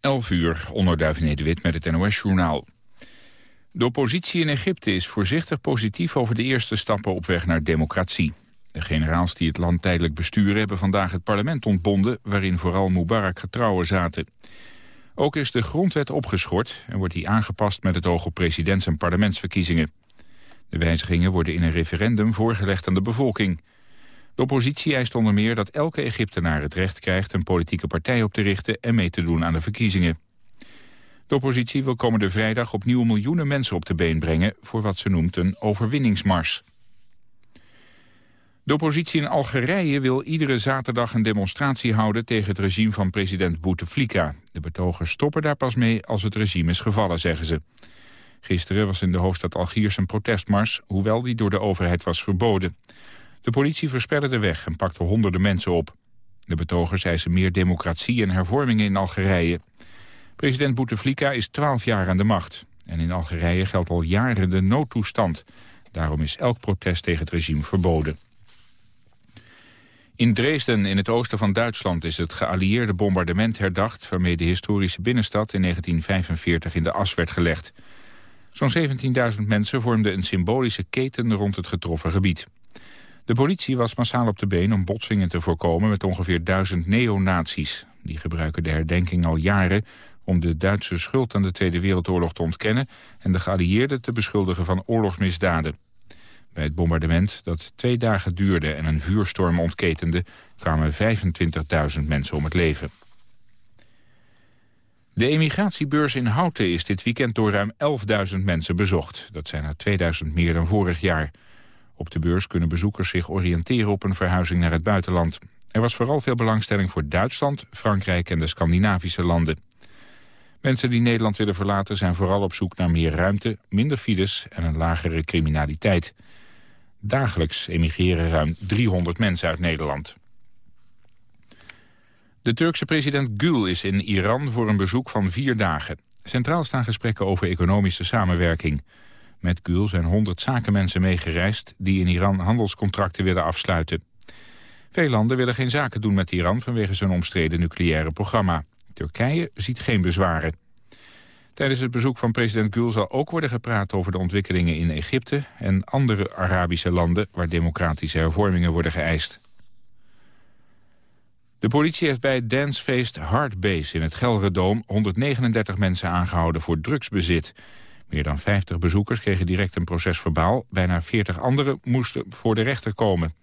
11 uur, onderduif Nederwit met het NOS-journaal. De oppositie in Egypte is voorzichtig positief over de eerste stappen op weg naar democratie. De generaals die het land tijdelijk besturen hebben vandaag het parlement ontbonden... waarin vooral Mubarak getrouwen zaten. Ook is de grondwet opgeschort en wordt die aangepast met het oog op presidents- en parlementsverkiezingen. De wijzigingen worden in een referendum voorgelegd aan de bevolking. De oppositie eist onder meer dat elke Egyptenaar het recht krijgt... een politieke partij op te richten en mee te doen aan de verkiezingen. De oppositie wil komende vrijdag opnieuw miljoenen mensen op de been brengen... voor wat ze noemt een overwinningsmars. De oppositie in Algerije wil iedere zaterdag een demonstratie houden... tegen het regime van president Bouteflika. De betogers stoppen daar pas mee als het regime is gevallen, zeggen ze. Gisteren was in de hoofdstad Algiers een protestmars... hoewel die door de overheid was verboden. De politie versperde de weg en pakte honderden mensen op. De betogers eisen meer democratie en hervormingen in Algerije. President Bouteflika is twaalf jaar aan de macht. En in Algerije geldt al jaren de noodtoestand. Daarom is elk protest tegen het regime verboden. In Dresden, in het oosten van Duitsland, is het geallieerde bombardement herdacht... waarmee de historische binnenstad in 1945 in de as werd gelegd. Zo'n 17.000 mensen vormden een symbolische keten rond het getroffen gebied. De politie was massaal op de been om botsingen te voorkomen met ongeveer duizend neonazies. Die gebruiken de herdenking al jaren om de Duitse schuld aan de Tweede Wereldoorlog te ontkennen en de geallieerden te beschuldigen van oorlogsmisdaden. Bij het bombardement, dat twee dagen duurde en een vuurstorm ontketende, kwamen 25.000 mensen om het leven. De emigratiebeurs in Houten is dit weekend door ruim 11.000 mensen bezocht. Dat zijn er 2.000 meer dan vorig jaar. Op de beurs kunnen bezoekers zich oriënteren op een verhuizing naar het buitenland. Er was vooral veel belangstelling voor Duitsland, Frankrijk en de Scandinavische landen. Mensen die Nederland willen verlaten zijn vooral op zoek naar meer ruimte, minder files en een lagere criminaliteit. Dagelijks emigreren ruim 300 mensen uit Nederland. De Turkse president Gül is in Iran voor een bezoek van vier dagen. Centraal staan gesprekken over economische samenwerking. Met Gül zijn 100 zakenmensen meegereisd die in Iran handelscontracten willen afsluiten. Veel landen willen geen zaken doen met Iran vanwege zijn omstreden nucleaire programma. Turkije ziet geen bezwaren. Tijdens het bezoek van president Gül zal ook worden gepraat over de ontwikkelingen in Egypte en andere Arabische landen waar democratische hervormingen worden geëist. De politie heeft bij het dancefeest Hardbase in het Gelredoom 139 mensen aangehouden voor drugsbezit. Meer dan 50 bezoekers kregen direct een proces verbaal. Bijna 40 anderen moesten voor de rechter komen.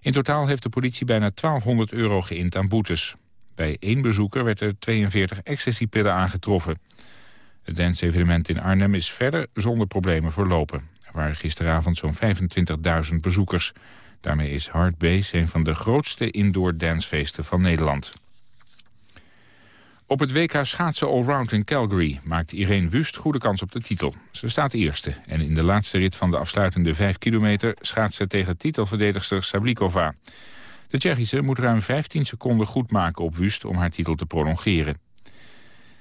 In totaal heeft de politie bijna 1200 euro geïnd aan boetes. Bij één bezoeker werd er 42 ecstasypillen aangetroffen. Het dance-evenement in Arnhem is verder zonder problemen verlopen. Er waren gisteravond zo'n 25.000 bezoekers. Daarmee is Hard Base een van de grootste indoor dancefeesten van Nederland. Op het WK schaatsen allround in Calgary maakt Irene Wust goede kans op de titel. Ze staat eerste en in de laatste rit van de afsluitende 5 kilometer ze tegen titelverdedigster Sablikova. De Tsjechische moet ruim 15 seconden goed maken op Wust om haar titel te prolongeren.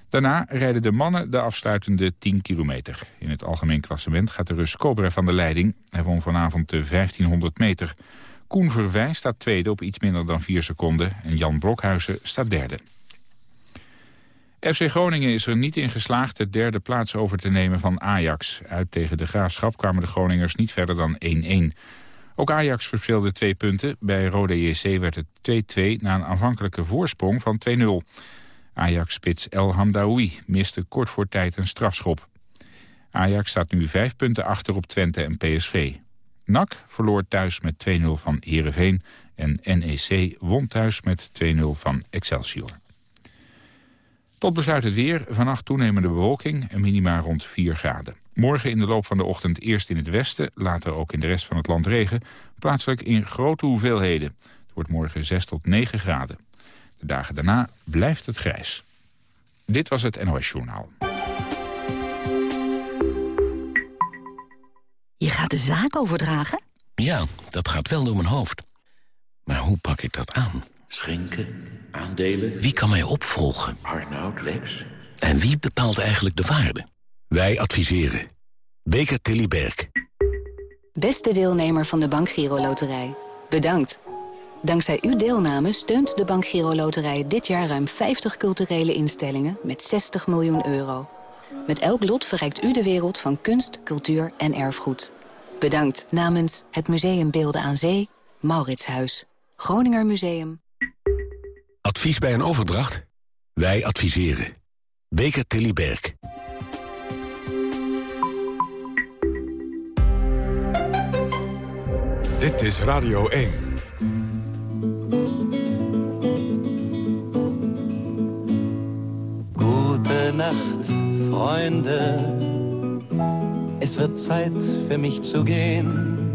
Daarna rijden de mannen de afsluitende 10 kilometer. In het algemeen klassement gaat de Rus Cobra van de leiding. Hij won vanavond de 1500 meter. Koen Verwij staat tweede op iets minder dan 4 seconden. En Jan Blokhuizen staat derde. FC Groningen is er niet in geslaagd de derde plaats over te nemen van Ajax. Uit tegen de Graafschap kwamen de Groningers niet verder dan 1-1. Ook Ajax verspeelde twee punten. Bij Rode JC werd het 2-2 na een aanvankelijke voorsprong van 2-0. Ajax-spits El Hamdaoui miste kort voor tijd een strafschop. Ajax staat nu vijf punten achter op Twente en PSV. NAC verloor thuis met 2-0 van Heerenveen en NEC won thuis met 2-0 van Excelsior. Tot besluit het weer. Vannacht toenemende bewolking en minima rond 4 graden. Morgen in de loop van de ochtend eerst in het westen, later ook in de rest van het land regen. Plaatselijk in grote hoeveelheden. Het wordt morgen 6 tot 9 graden. De dagen daarna blijft het grijs. Dit was het NOS Journaal. Je gaat de zaak overdragen? Ja, dat gaat wel door mijn hoofd. Maar hoe pak ik dat aan? Schenken, aandelen... Wie kan mij opvolgen? Arnoud, Lex... En wie bepaalt eigenlijk de waarde? Wij adviseren. Beker Tilly Berg. Beste deelnemer van de Bank Giro Loterij. Bedankt. Dankzij uw deelname steunt de Bank Giro Loterij dit jaar ruim 50 culturele instellingen met 60 miljoen euro. Met elk lot verrijkt u de wereld van kunst, cultuur en erfgoed. Bedankt namens het Museum Beelden aan Zee, Mauritshuis, Groninger Museum. Advies bij een overdracht? Wij adviseren. Beker Tilly Berg. Dit is Radio 1. Gute Nacht, Freunde. Es wird Zeit für mich zu gehen.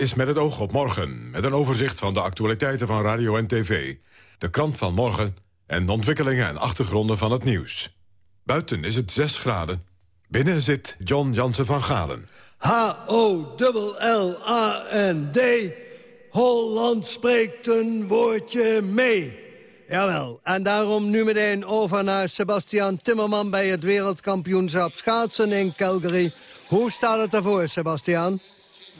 Is met het oog op morgen, met een overzicht van de actualiteiten van radio en tv. De krant van morgen en de ontwikkelingen en achtergronden van het nieuws. Buiten is het 6 graden. Binnen zit John Jansen van Galen. H-O-L-L-A-N-D. Holland spreekt een woordje mee. Jawel, en daarom nu meteen over naar Sebastian Timmerman... bij het wereldkampioenschap schaatsen in Calgary. Hoe staat het ervoor, Sebastian?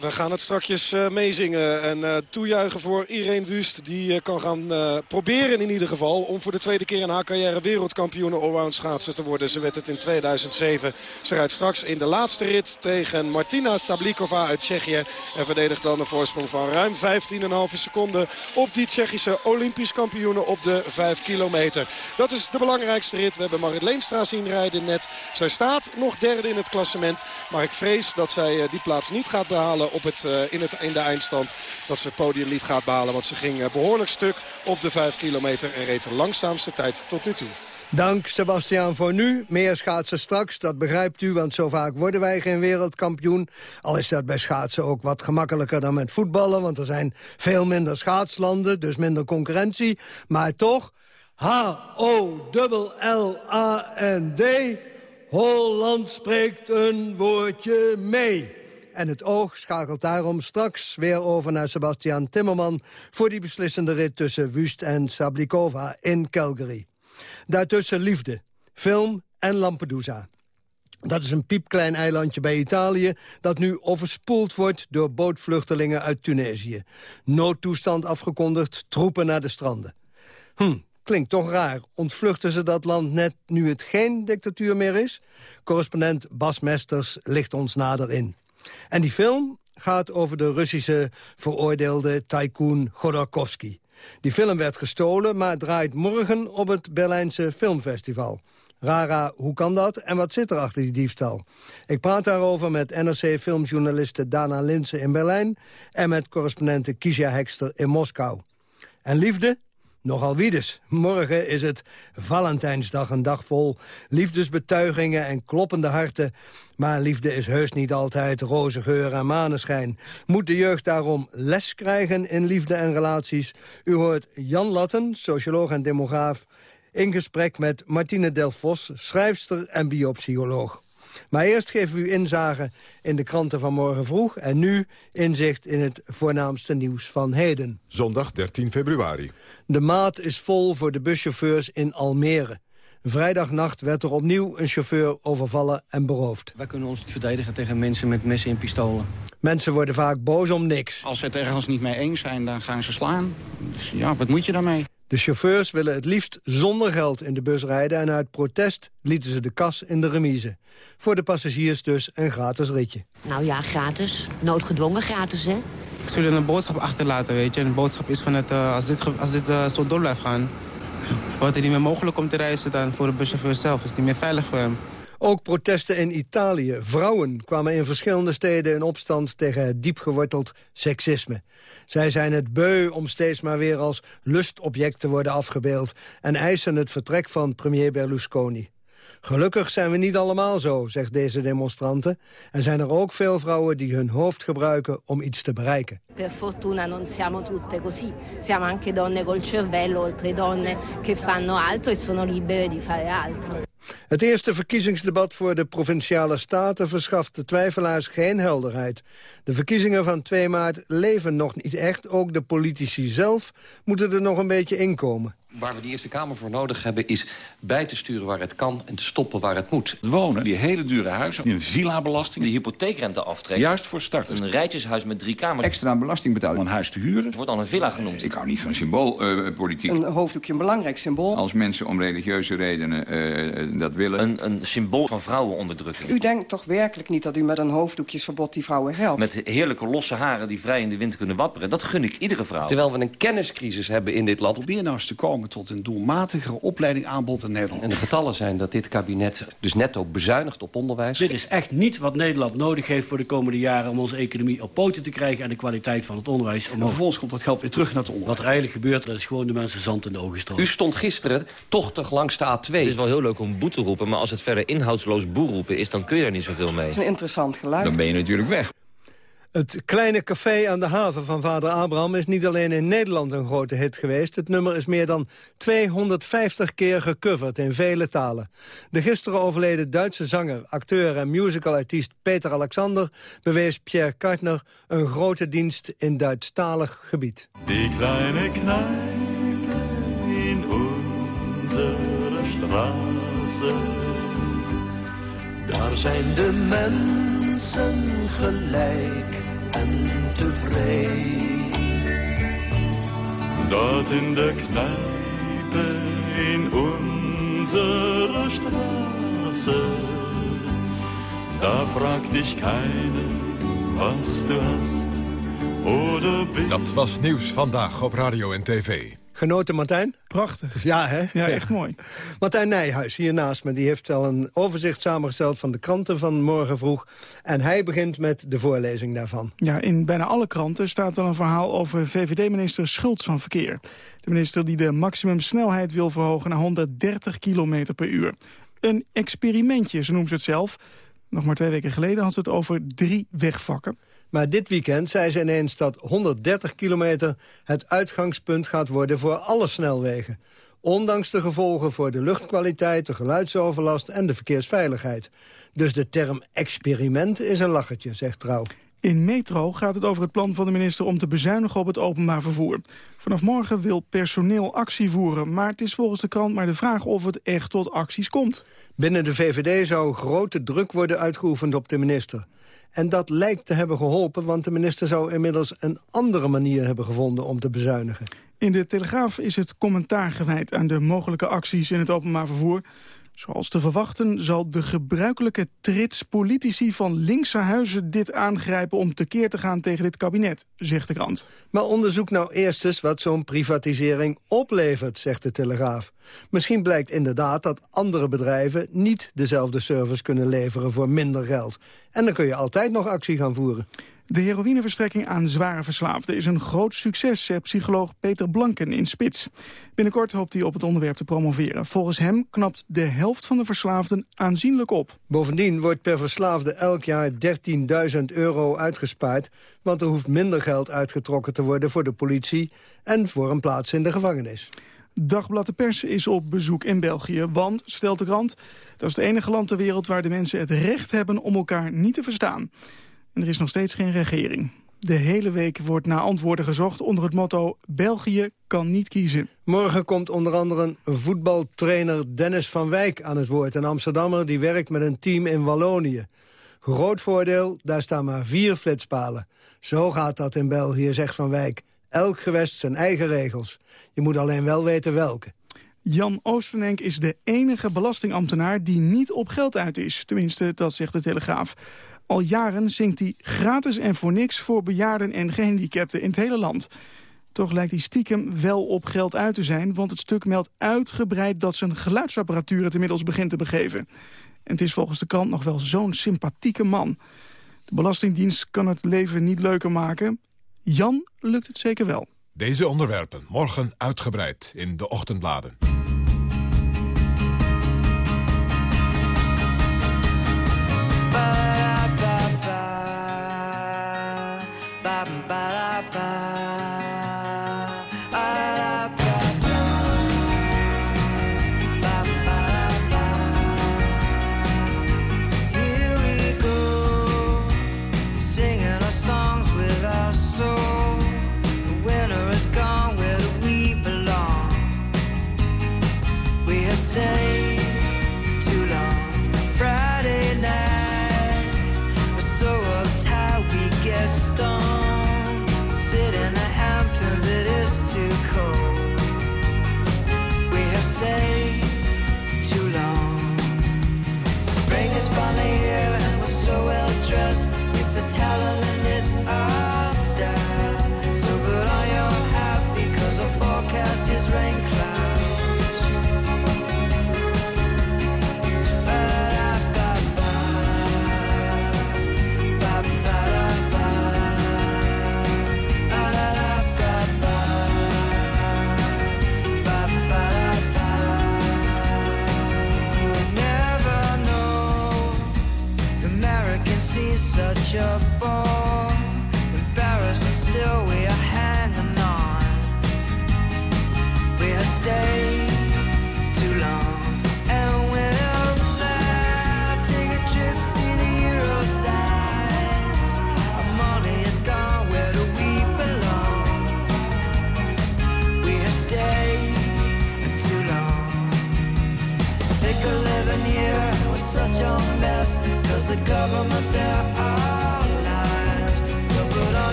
We gaan het strakjes uh, meezingen en uh, toejuichen voor Irene Wust. Die uh, kan gaan proberen in ieder geval om voor de tweede keer in haar carrière wereldkampioen allround schaatsen te worden. Ze werd het in 2007. Ze rijdt straks in de laatste rit tegen Martina Sablikova uit Tsjechië. En verdedigt dan een voorsprong van ruim 15,5 seconden op die Tsjechische Olympisch kampioenen op de 5 kilometer. Dat is de belangrijkste rit. We hebben Marit Leenstra zien rijden net. Zij staat nog derde in het klassement. Maar ik vrees dat zij die plaats niet gaat behalen op het, uh, in, het, in de eindstand. Dat ze het podium niet gaat behalen. Want ze ging uh, behoorlijk stuk op de 5 kilometer. En reed de langzaamste tijd tot nu toe. Dank Sebastian voor nu. Meer schaatsen straks, dat begrijpt u, want zo vaak worden wij geen wereldkampioen. Al is dat bij schaatsen ook wat gemakkelijker dan met voetballen... want er zijn veel minder schaatslanden, dus minder concurrentie. Maar toch, H-O-L-L-A-N-D... Holland spreekt een woordje mee. En het oog schakelt daarom straks weer over naar Sebastian Timmerman... voor die beslissende rit tussen Wust en Sablikova in Calgary. Daartussen liefde, film en Lampedusa. Dat is een piepklein eilandje bij Italië... dat nu overspoeld wordt door bootvluchtelingen uit Tunesië. Noodtoestand afgekondigd, troepen naar de stranden. Hm, klinkt toch raar. Ontvluchten ze dat land net nu het geen dictatuur meer is? Correspondent Bas Mesters ligt ons nader in. En die film gaat over de Russische veroordeelde tycoon Godorkovsky. Die film werd gestolen, maar draait morgen op het Berlijnse Filmfestival. Rara, hoe kan dat en wat zit er achter die diefstal? Ik praat daarover met NRC-filmjournaliste Dana Linsen in Berlijn... en met correspondente Kizia Hekster in Moskou. En liefde? Nogal wiedes. Morgen is het Valentijnsdag, een dag vol liefdesbetuigingen en kloppende harten. Maar liefde is heus niet altijd roze geur en maneschijn. Moet de jeugd daarom les krijgen in liefde en relaties? U hoort Jan Latten, socioloog en demograaf... in gesprek met Martine Delfos, schrijfster en biopsycholoog. Maar eerst geven we u inzage in de kranten van morgen vroeg... en nu inzicht in het voornaamste nieuws van heden. Zondag 13 februari. De maat is vol voor de buschauffeurs in Almere. Vrijdagnacht werd er opnieuw een chauffeur overvallen en beroofd. Wij kunnen ons niet verdedigen tegen mensen met messen en pistolen. Mensen worden vaak boos om niks. Als ze het ergens niet mee eens zijn, dan gaan ze slaan. Dus ja, wat moet je daarmee? De chauffeurs willen het liefst zonder geld in de bus rijden... en uit protest lieten ze de kas in de remise. Voor de passagiers dus een gratis ritje. Nou ja, gratis. Noodgedwongen gratis, hè? Ik zou een boodschap achterlaten, weet je. En de boodschap is van het, uh, als dit, als dit uh, zo door blijft gaan... wordt het niet meer mogelijk om te reizen dan voor de buschauffeur zelf. Is het niet meer veilig voor hem. Ook protesten in Italië. Vrouwen kwamen in verschillende steden in opstand tegen het diepgeworteld seksisme. Zij zijn het beu om steeds maar weer als lustobject te worden afgebeeld... en eisen het vertrek van premier Berlusconi. Gelukkig zijn we niet allemaal zo, zegt deze demonstrante. En zijn er ook veel vrouwen die hun hoofd gebruiken om iets te bereiken. Per fortuna non siamo tutte così. Siamo anche donne col cervello, oltre donne che fanno altro e sono libere di fare altro. Het eerste verkiezingsdebat voor de Provinciale Staten verschaft de twijfelaars geen helderheid. De verkiezingen van 2 maart leven nog niet echt. Ook de politici zelf moeten er nog een beetje inkomen. Waar we die Eerste Kamer voor nodig hebben is bij te sturen waar het kan en te stoppen waar het moet. Wonen, die hele dure huizen, een villa-belasting. De hypotheekrente aftrek. Juist voor starters. Een rijtjeshuis met drie kamers. Extra belasting betalen om een huis te huren. Het wordt al een villa genoemd. Ik hou niet van symboolpolitiek. een hoofddoekje een belangrijk symbool. Als mensen om religieuze redenen uh, dat willen. Een, een symbool van vrouwenonderdrukking. U denkt toch werkelijk niet dat u met een hoofddoekjesverbod die vrouwen helpt? Met heerlijke losse haren die vrij in de wind kunnen wapperen. Dat gun ik iedere vrouw. Terwijl we een kenniscrisis hebben in dit land. Probeer nou eens te komen tot een doelmaat matigere opleiding aanbod in Nederland. En de getallen zijn dat dit kabinet dus net ook bezuinigt op onderwijs. Dit is echt niet wat Nederland nodig heeft voor de komende jaren... om onze economie op poten te krijgen en de kwaliteit van het onderwijs omhoog. En vervolgens komt dat geld weer terug naar het onderwijs. Wat er eigenlijk gebeurt, dat is gewoon de mensen zand in de ogen stroken. U stond gisteren tochtig langs de A2. Het is wel heel leuk om boe te roepen, maar als het verder inhoudsloos boe roepen is... dan kun je er niet zoveel mee. Het is een interessant geluid. Dan ben je natuurlijk weg. Het kleine café aan de haven van vader Abraham is niet alleen in Nederland een grote hit geweest. Het nummer is meer dan 250 keer gecoverd in vele talen. De gisteren overleden Duitse zanger, acteur en musicalartiest Peter Alexander... bewees Pierre Kartner een grote dienst in Duitsstalig gebied. Die kleine Kneipe in onze Daar zijn de mensen gelijk en tevreden. Dat in de Kneipe in onze Straße, da fragt dich keiner, was du hast oder. Dat was nieuws vandaag op radio en tv. Genoten, Martijn? Prachtig. Ja, hè? Ja, echt mooi. Martijn Nijhuis, hier naast me, die heeft al een overzicht samengesteld... van de kranten van morgen vroeg. En hij begint met de voorlezing daarvan. Ja, in bijna alle kranten staat wel een verhaal over VVD-minister Schultz van Verkeer. De minister die de maximumsnelheid wil verhogen naar 130 km per uur. Een experimentje, zo noemt ze het zelf. Nog maar twee weken geleden had ze het over drie wegvakken. Maar dit weekend zei ze ineens dat 130 kilometer het uitgangspunt gaat worden voor alle snelwegen. Ondanks de gevolgen voor de luchtkwaliteit, de geluidsoverlast en de verkeersveiligheid. Dus de term experiment is een lachertje, zegt Trouw. In Metro gaat het over het plan van de minister om te bezuinigen op het openbaar vervoer. Vanaf morgen wil personeel actie voeren, maar het is volgens de krant maar de vraag of het echt tot acties komt. Binnen de VVD zou grote druk worden uitgeoefend op de minister. En dat lijkt te hebben geholpen, want de minister zou inmiddels een andere manier hebben gevonden om te bezuinigen. In de Telegraaf is het commentaar gewijd aan de mogelijke acties in het openbaar vervoer. Zoals te verwachten zal de gebruikelijke trits politici van linkse huizen dit aangrijpen om tekeer te gaan tegen dit kabinet, zegt de krant. Maar onderzoek nou eerst eens wat zo'n privatisering oplevert, zegt de Telegraaf. Misschien blijkt inderdaad dat andere bedrijven niet dezelfde service kunnen leveren voor minder geld. En dan kun je altijd nog actie gaan voeren. De heroïneverstrekking aan zware verslaafden is een groot succes, zegt psycholoog Peter Blanken in Spits. Binnenkort hoopt hij op het onderwerp te promoveren. Volgens hem knapt de helft van de verslaafden aanzienlijk op. Bovendien wordt per verslaafde elk jaar 13.000 euro uitgespaard... want er hoeft minder geld uitgetrokken te worden voor de politie... en voor een plaats in de gevangenis. Dagblad de Pers is op bezoek in België, want, stelt de krant... dat is het enige land ter wereld waar de mensen het recht hebben om elkaar niet te verstaan. En er is nog steeds geen regering. De hele week wordt naar antwoorden gezocht onder het motto... België kan niet kiezen. Morgen komt onder andere voetbaltrainer Dennis van Wijk aan het woord. Een Amsterdammer die werkt met een team in Wallonië. Groot voordeel, daar staan maar vier flitspalen. Zo gaat dat in België, zegt Van Wijk. Elk gewest zijn eigen regels. Je moet alleen wel weten welke. Jan Oostenenk is de enige belastingambtenaar die niet op geld uit is. Tenminste, dat zegt de Telegraaf. Al jaren zingt hij gratis en voor niks voor bejaarden en gehandicapten in het hele land. Toch lijkt hij stiekem wel op geld uit te zijn... want het stuk meldt uitgebreid dat zijn geluidsapparatuur het inmiddels begint te begeven. En het is volgens de krant nog wel zo'n sympathieke man. De Belastingdienst kan het leven niet leuker maken. Jan lukt het zeker wel. Deze onderwerpen morgen uitgebreid in de ochtendbladen.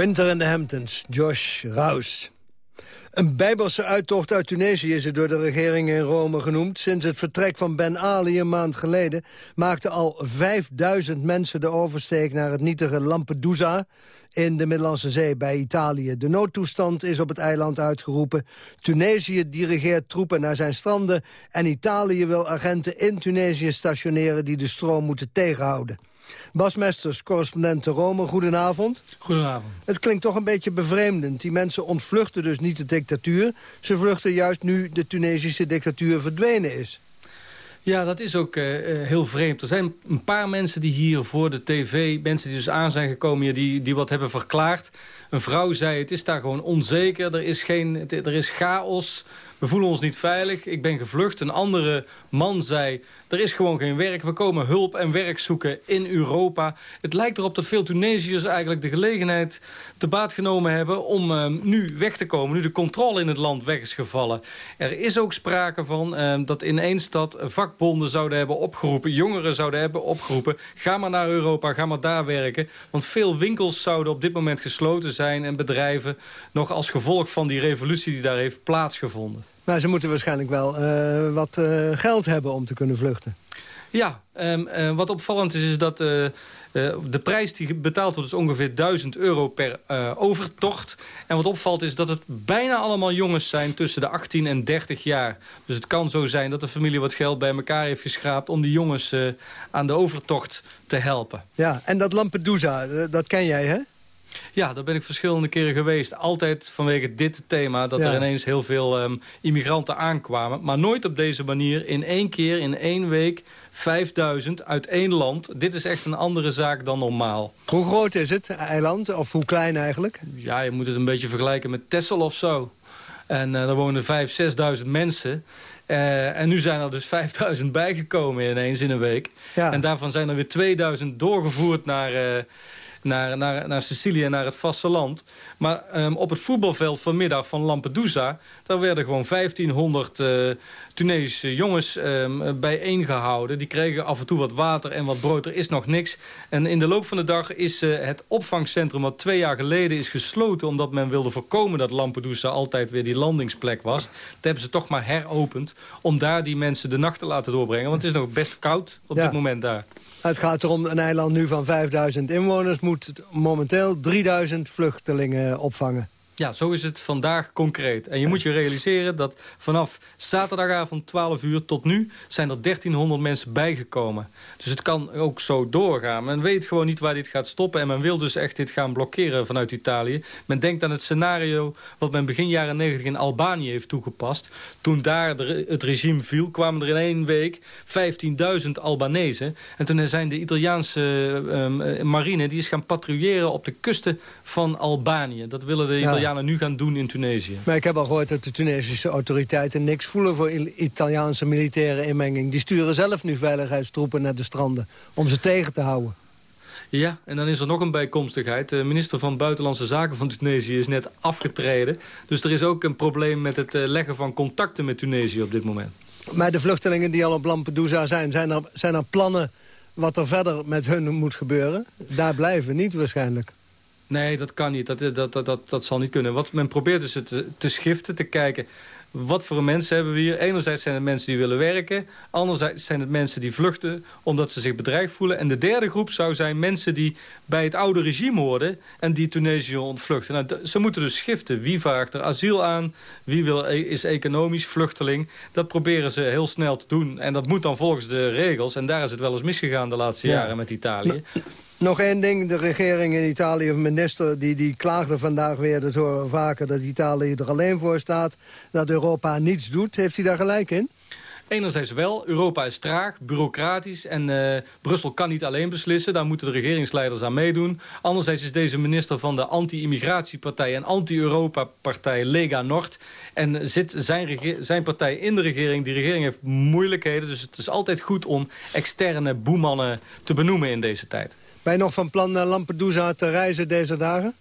Winter in the Hamptons, Josh Rouse. Een bijbelse uittocht uit Tunesië is het door de regering in Rome genoemd. Sinds het vertrek van Ben Ali een maand geleden... maakten al 5000 mensen de oversteek naar het nietige Lampedusa... in de Middellandse Zee bij Italië. De noodtoestand is op het eiland uitgeroepen. Tunesië dirigeert troepen naar zijn stranden... en Italië wil agenten in Tunesië stationeren... die de stroom moeten tegenhouden. Bas Mesters, correspondent te Rome, goedenavond. Goedenavond. Het klinkt toch een beetje bevreemdend. Die mensen ontvluchten dus niet de dictatuur. Ze vluchten juist nu de Tunesische dictatuur verdwenen is. Ja, dat is ook uh, heel vreemd. Er zijn een paar mensen die hier voor de tv... mensen die dus aan zijn gekomen hier, die, die wat hebben verklaard. Een vrouw zei, het is daar gewoon onzeker. Er is, geen, er is chaos. We voelen ons niet veilig. Ik ben gevlucht. Een andere man zei, er is gewoon geen werk. We komen hulp en werk zoeken in Europa. Het lijkt erop dat veel Tunesiërs eigenlijk de gelegenheid te baat genomen hebben... om uh, nu weg te komen, nu de controle in het land weg is gevallen. Er is ook sprake van uh, dat in één stad vakbonden zouden hebben opgeroepen... jongeren zouden hebben opgeroepen... ga maar naar Europa, ga maar daar werken. Want veel winkels zouden op dit moment gesloten zijn... en bedrijven nog als gevolg van die revolutie die daar heeft plaatsgevonden. Maar ze moeten waarschijnlijk wel uh, wat uh, geld hebben om te kunnen vluchten. Ja, um, uh, wat opvallend is, is dat de prijs die betaald wordt is ongeveer 1000 euro per overtocht. En wat opvalt is dat het bijna allemaal jongens zijn tussen de 18 en 30 jaar. Dus het kan zo zijn dat de familie wat geld bij elkaar heeft geschraapt... om die jongens aan de overtocht te helpen. Ja, en dat Lampedusa, dat ken jij, hè? Ja, daar ben ik verschillende keren geweest. Altijd vanwege dit thema, dat ja. er ineens heel veel um, immigranten aankwamen. Maar nooit op deze manier, in één keer, in één week, 5000 uit één land. Dit is echt een andere zaak dan normaal. Hoe groot is het eiland, of hoe klein eigenlijk? Ja, je moet het een beetje vergelijken met Texel of zo. En uh, daar wonen 5.000, 6.000 mensen. Uh, en nu zijn er dus 5000 bijgekomen ineens in een week. Ja. En daarvan zijn er weer 2000 doorgevoerd naar... Uh, naar, naar, naar Sicilië en naar het vasteland. Maar um, op het voetbalveld vanmiddag van Lampedusa... daar werden gewoon 1500 uh, Tunesische jongens um, bijeengehouden. Die kregen af en toe wat water en wat brood. Er is nog niks. En in de loop van de dag is uh, het opvangcentrum... wat twee jaar geleden is gesloten... omdat men wilde voorkomen dat Lampedusa altijd weer die landingsplek was. Dat hebben ze toch maar heropend... om daar die mensen de nacht te laten doorbrengen. Want het is nog best koud op ja. dit moment daar. Het gaat erom, een eiland nu van 5000 inwoners... moet momenteel 3000 vluchtelingen opvangen. Ja, zo is het vandaag concreet. En je moet je realiseren dat vanaf zaterdagavond 12 uur tot nu... zijn er 1300 mensen bijgekomen. Dus het kan ook zo doorgaan. Men weet gewoon niet waar dit gaat stoppen... en men wil dus echt dit gaan blokkeren vanuit Italië. Men denkt aan het scenario wat men begin jaren 90 in Albanië heeft toegepast. Toen daar het regime viel, kwamen er in één week 15.000 Albanezen. En toen zijn de Italiaanse um, marine... die is gaan patrouilleren op de kusten van Albanië. Dat willen de Italiaanse... Ja nu gaan doen in Tunesië. Maar ik heb al gehoord dat de Tunesische autoriteiten niks voelen voor Italiaanse militaire inmenging. Die sturen zelf nu veiligheidstroepen naar de stranden om ze tegen te houden. Ja, en dan is er nog een bijkomstigheid. De minister van Buitenlandse Zaken van Tunesië is net afgetreden. Dus er is ook een probleem met het leggen van contacten met Tunesië op dit moment. Maar de vluchtelingen die al op Lampedusa zijn, zijn er, zijn er plannen wat er verder met hun moet gebeuren. Daar blijven niet waarschijnlijk. Nee, dat kan niet. Dat, dat, dat, dat, dat zal niet kunnen. Wat men probeert dus te, te schiften, te kijken... wat voor mensen hebben we hier? Enerzijds zijn het mensen die willen werken. Anderzijds zijn het mensen die vluchten omdat ze zich bedreigd voelen. En de derde groep zou zijn mensen die bij het oude regime hoorden... en die Tunesië ontvluchten. Nou, ze moeten dus schiften. Wie vraagt er asiel aan? Wie wil, e-, is economisch vluchteling? Dat proberen ze heel snel te doen. En dat moet dan volgens de regels. En daar is het wel eens misgegaan de laatste jaren met Italië. Nog één ding, de regering in Italië, of minister, die, die klaagde vandaag weer, dat horen we vaker, dat Italië er alleen voor staat, dat Europa niets doet. Heeft hij daar gelijk in? Enerzijds wel, Europa is traag, bureaucratisch en uh, Brussel kan niet alleen beslissen. Daar moeten de regeringsleiders aan meedoen. Anderzijds is deze minister van de anti-immigratiepartij en anti-Europa-partij Lega Nord. En zit zijn, zijn partij in de regering. Die regering heeft moeilijkheden, dus het is altijd goed om externe boemannen te benoemen in deze tijd. Ben je nog van plan naar Lampedusa te reizen deze dagen?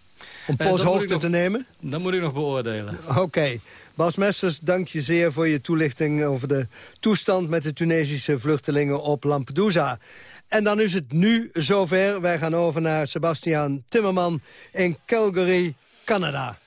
Om uh, posthoogte te nemen? Dat moet ik nog beoordelen. Oké. Bas Mesters, dank je zeer voor je toelichting over de toestand met de Tunesische vluchtelingen op Lampedusa. En dan is het nu zover. Wij gaan over naar Sebastian Timmerman in Calgary, Canada.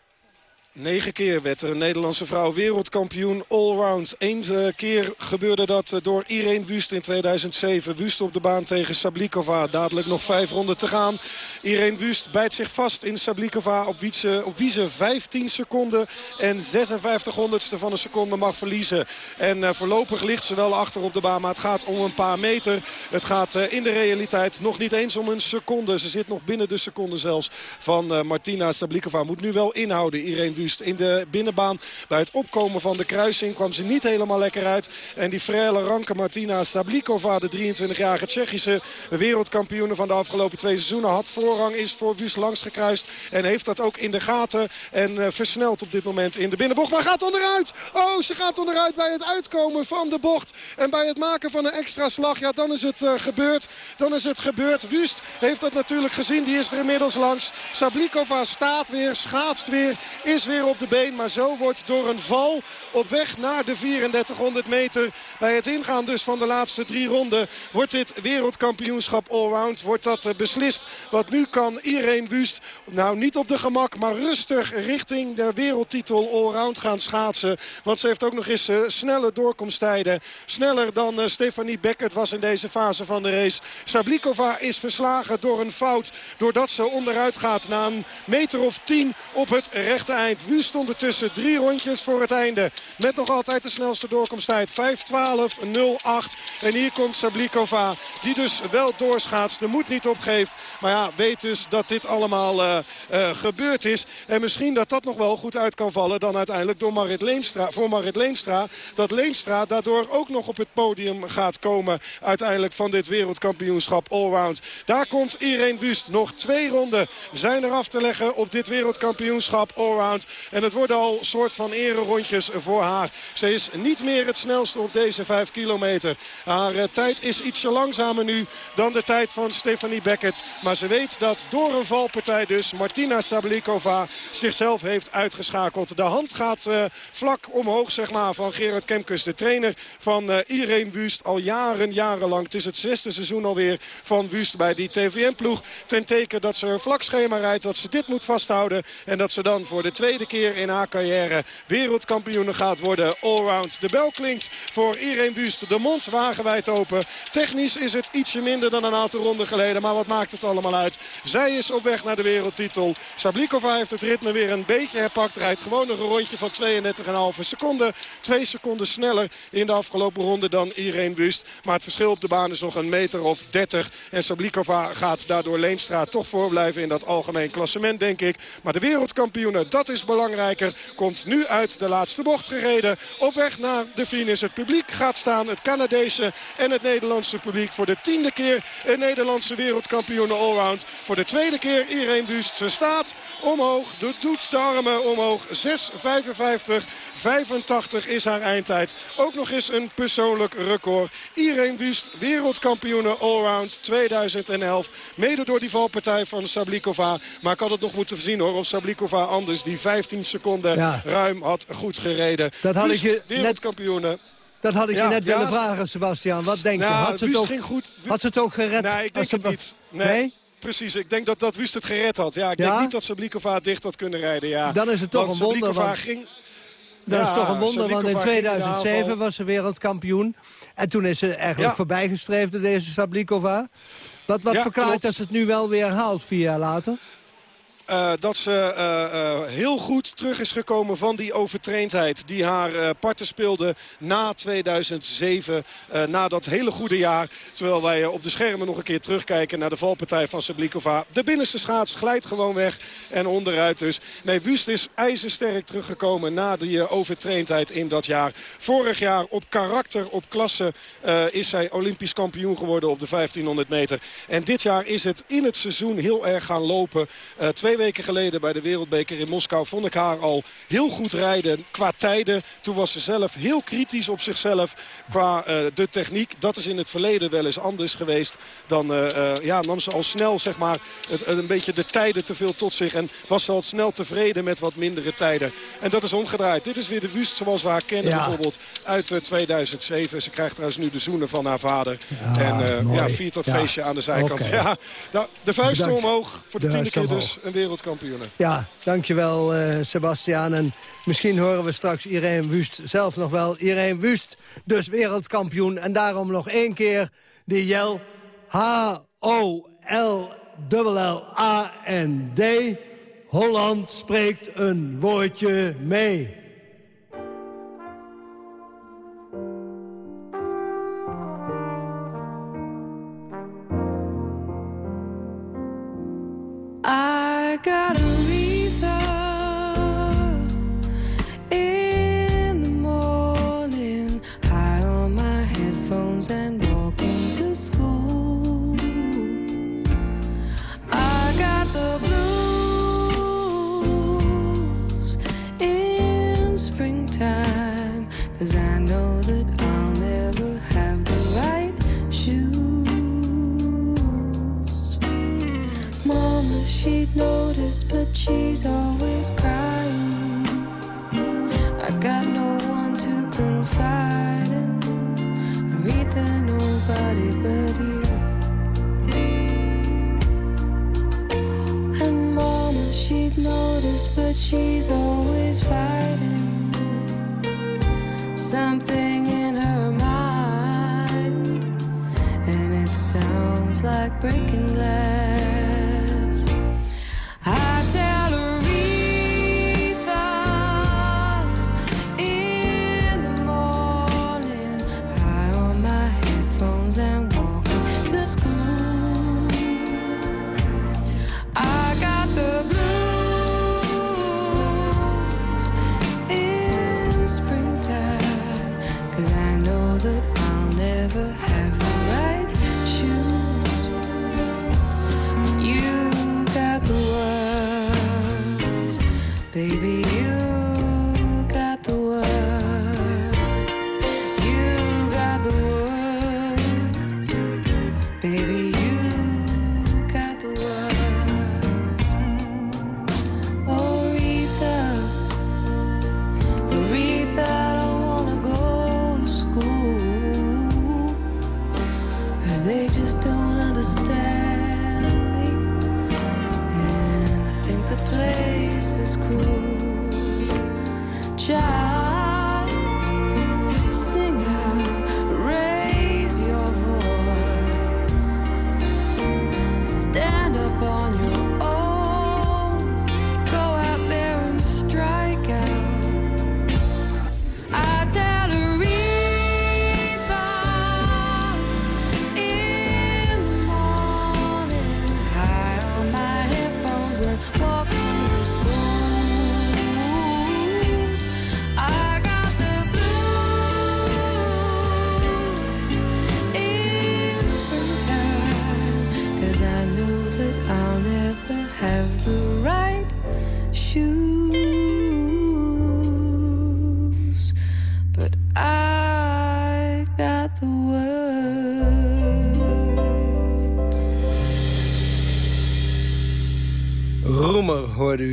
Negen keer werd er een Nederlandse vrouw wereldkampioen allround. Eén eh, keer gebeurde dat eh, door Irene Wust in 2007. Wust op de baan tegen Sablikova. Dadelijk nog vijf ronden te gaan. Irene Wust bijt zich vast in Sablikova op wie ze, op wie ze 15 seconden en 56 honderdste van een seconde mag verliezen. En uh, voorlopig ligt ze wel achter op de baan. Maar het gaat om een paar meter. Het gaat in de realiteit nog niet eens om een seconde. Ze zit nog binnen de seconde zelfs van Martina Sablikova. Moet nu wel inhouden Irene Wust in de binnenbaan. Bij het opkomen van de kruising kwam ze niet helemaal lekker uit. En die frele ranke Martina Sablikova, de 23-jarige Tsjechische wereldkampioene van de afgelopen twee seizoenen, had voorrang, is voor Wus langs gekruist. En heeft dat ook in de gaten en uh, versnelt op dit moment in de binnenbocht. Maar gaat onderuit! Oh, ze gaat onderuit bij het uitkomen van de bocht. En bij het maken van een extra slag, ja, dan is het uh, gebeurd. Dan is het gebeurd. Wust heeft dat natuurlijk gezien. Die is er inmiddels langs. Sablikova staat weer, schaatst weer, is weer op de been. Maar zo wordt door een val op weg naar de 3400 meter. Bij het ingaan dus van de laatste drie ronden wordt dit wereldkampioenschap allround. Wordt dat eh, beslist. Wat nu kan Irene Wust, nou niet op de gemak, maar rustig richting de wereldtitel allround gaan schaatsen. Want ze heeft ook nog eens uh, snelle doorkomsttijden. Sneller dan uh, Stefanie Beckert was in deze fase van de race. Sablikova is verslagen door een fout. Doordat ze onderuit gaat na een meter of tien op het rechte eind. Wust ondertussen drie rondjes voor het einde. Met nog altijd de snelste doorkomsttijd. 5-12-0-8. En hier komt Sablikova. Die dus wel doorschaatst. De moed niet opgeeft. Maar ja, weet dus dat dit allemaal uh, uh, gebeurd is. En misschien dat dat nog wel goed uit kan vallen. Dan uiteindelijk door Marit Leenstra, voor Marit Leenstra. Dat Leenstra daardoor ook nog op het podium gaat komen. Uiteindelijk van dit wereldkampioenschap allround. Daar komt Irene Wust. Nog twee ronden zijn er af te leggen op dit wereldkampioenschap allround. En het worden al soort van rondjes voor haar. Ze is niet meer het snelste op deze 5 kilometer. Haar uh, tijd is ietsje langzamer nu dan de tijd van Stefanie Beckett. Maar ze weet dat door een valpartij dus Martina Sablikova zichzelf heeft uitgeschakeld. De hand gaat uh, vlak omhoog zeg maar, van Gerard Kemkes, de trainer van uh, Irene Wust. Al jaren, jarenlang. Het is het zesde seizoen alweer van Wust bij die TVM-ploeg. Ten teken dat ze een vlak schema rijdt, dat ze dit moet vasthouden. En dat ze dan voor de tweede keer in haar carrière wereldkampioen gaat worden allround. De bel klinkt voor Irene Wust. De mond wagenwijd open. Technisch is het ietsje minder dan een aantal ronden geleden. Maar wat maakt het allemaal uit? Zij is op weg naar de wereldtitel. Sablikova heeft het ritme weer een beetje herpakt. Rijdt gewoon een rondje van 32,5 seconden. Twee seconden sneller in de afgelopen ronde dan Irene Wust. Maar het verschil op de baan is nog een meter of 30. En Sablikova gaat daardoor Leenstra toch voorblijven in dat algemeen klassement, denk ik. Maar de wereldkampioenen, dat is belangrijker. Komt nu uit de laatste bocht gereden. Op weg naar de finish. Het publiek gaat staan. Het Canadese en het Nederlandse publiek. Voor de tiende keer een Nederlandse wereldkampioen allround. Voor de tweede keer Irene Wust. Ze staat omhoog. Doet de armen omhoog. 6,55. 85 is haar eindtijd. Ook nog eens een persoonlijk record. Irene Wust, wereldkampioene allround 2011. Mede door die valpartij van Sablikova. Maar ik had het nog moeten zien hoor. Of Sablikova anders die 15 seconden ja. ruim had goed gereden. Dat had ik je wereldkampioene. Dat had ik Ja, je net ja, willen vragen, Sebastian. Wat denk je? Nou, Had ze, het ook, ging goed. had ze het ook gered? Nee, ik denk ze- het niet. Nee, Nee? Precies, ik denk dat, dat Wust het gered had. Ja, ik Ja? denk niet dat Sablikova dicht had kunnen rijden. Ja. Dan is het toch Want een wonder, Sablikova want- ging... Dat is toch een wonder, want in Sablikova ging in de 2007 aanval. was ze wereldkampioen. En toen is ze eigenlijk voorbijgestreefd door deze Sablikova. Wat, wat verklaart klopt. dat ze het nu wel weer haalt, vier jaar later? Eh, dat ze eh, eh, heel goed terug is gekomen van die overtraindheid die haar parten speelde na 2007. eh, na dat hele goede jaar. Terwijl wij op de schermen nog een keer terugkijken naar de valpartij van Sablikova. De binnenste schaats glijdt gewoon weg en onderuit dus. Nee, Wust is ijzersterk teruggekomen na die overtraindheid in dat jaar. Vorig jaar op karakter, op klasse is zij olympisch kampioen geworden op de 1500 meter. En dit jaar is het in het seizoen heel erg gaan lopen. Twee weken geleden bij de Wereldbeker in Moskou vond ik haar al heel goed rijden qua tijden. Toen was ze zelf heel kritisch op zichzelf qua eh, de techniek. Dat is in het verleden wel eens anders geweest. Dan eh, eh, ja, nam ze al snel zeg maar, het, een beetje de tijden te veel tot zich. En was ze al snel tevreden met wat mindere tijden. En dat is omgedraaid. Dit is weer de Wust zoals we haar kennen Ja. bijvoorbeeld uit eh, 2007. Ze krijgt trouwens nu de zoenen van haar vader. en eh, mooi. ja, viert dat Ja. feestje aan de zijkant. Ja, nou, de vuisten omhoog. Voor de, De tiende keer dus een wereldkampioen. Ja, dankjewel eh Sebastian. En misschien horen we straks Irene Wust zelf nog wel. Irene Wust, dus wereldkampioen. En daarom nog één keer die Jel. H-O-L-L-A-N-D. Holland spreekt een woordje mee. Got she's always crying. I got no one to confide in. Aretha, nobody but you. And Mama, she'd notice, but she's always fighting. Something in her mind, and it sounds like breaking glass.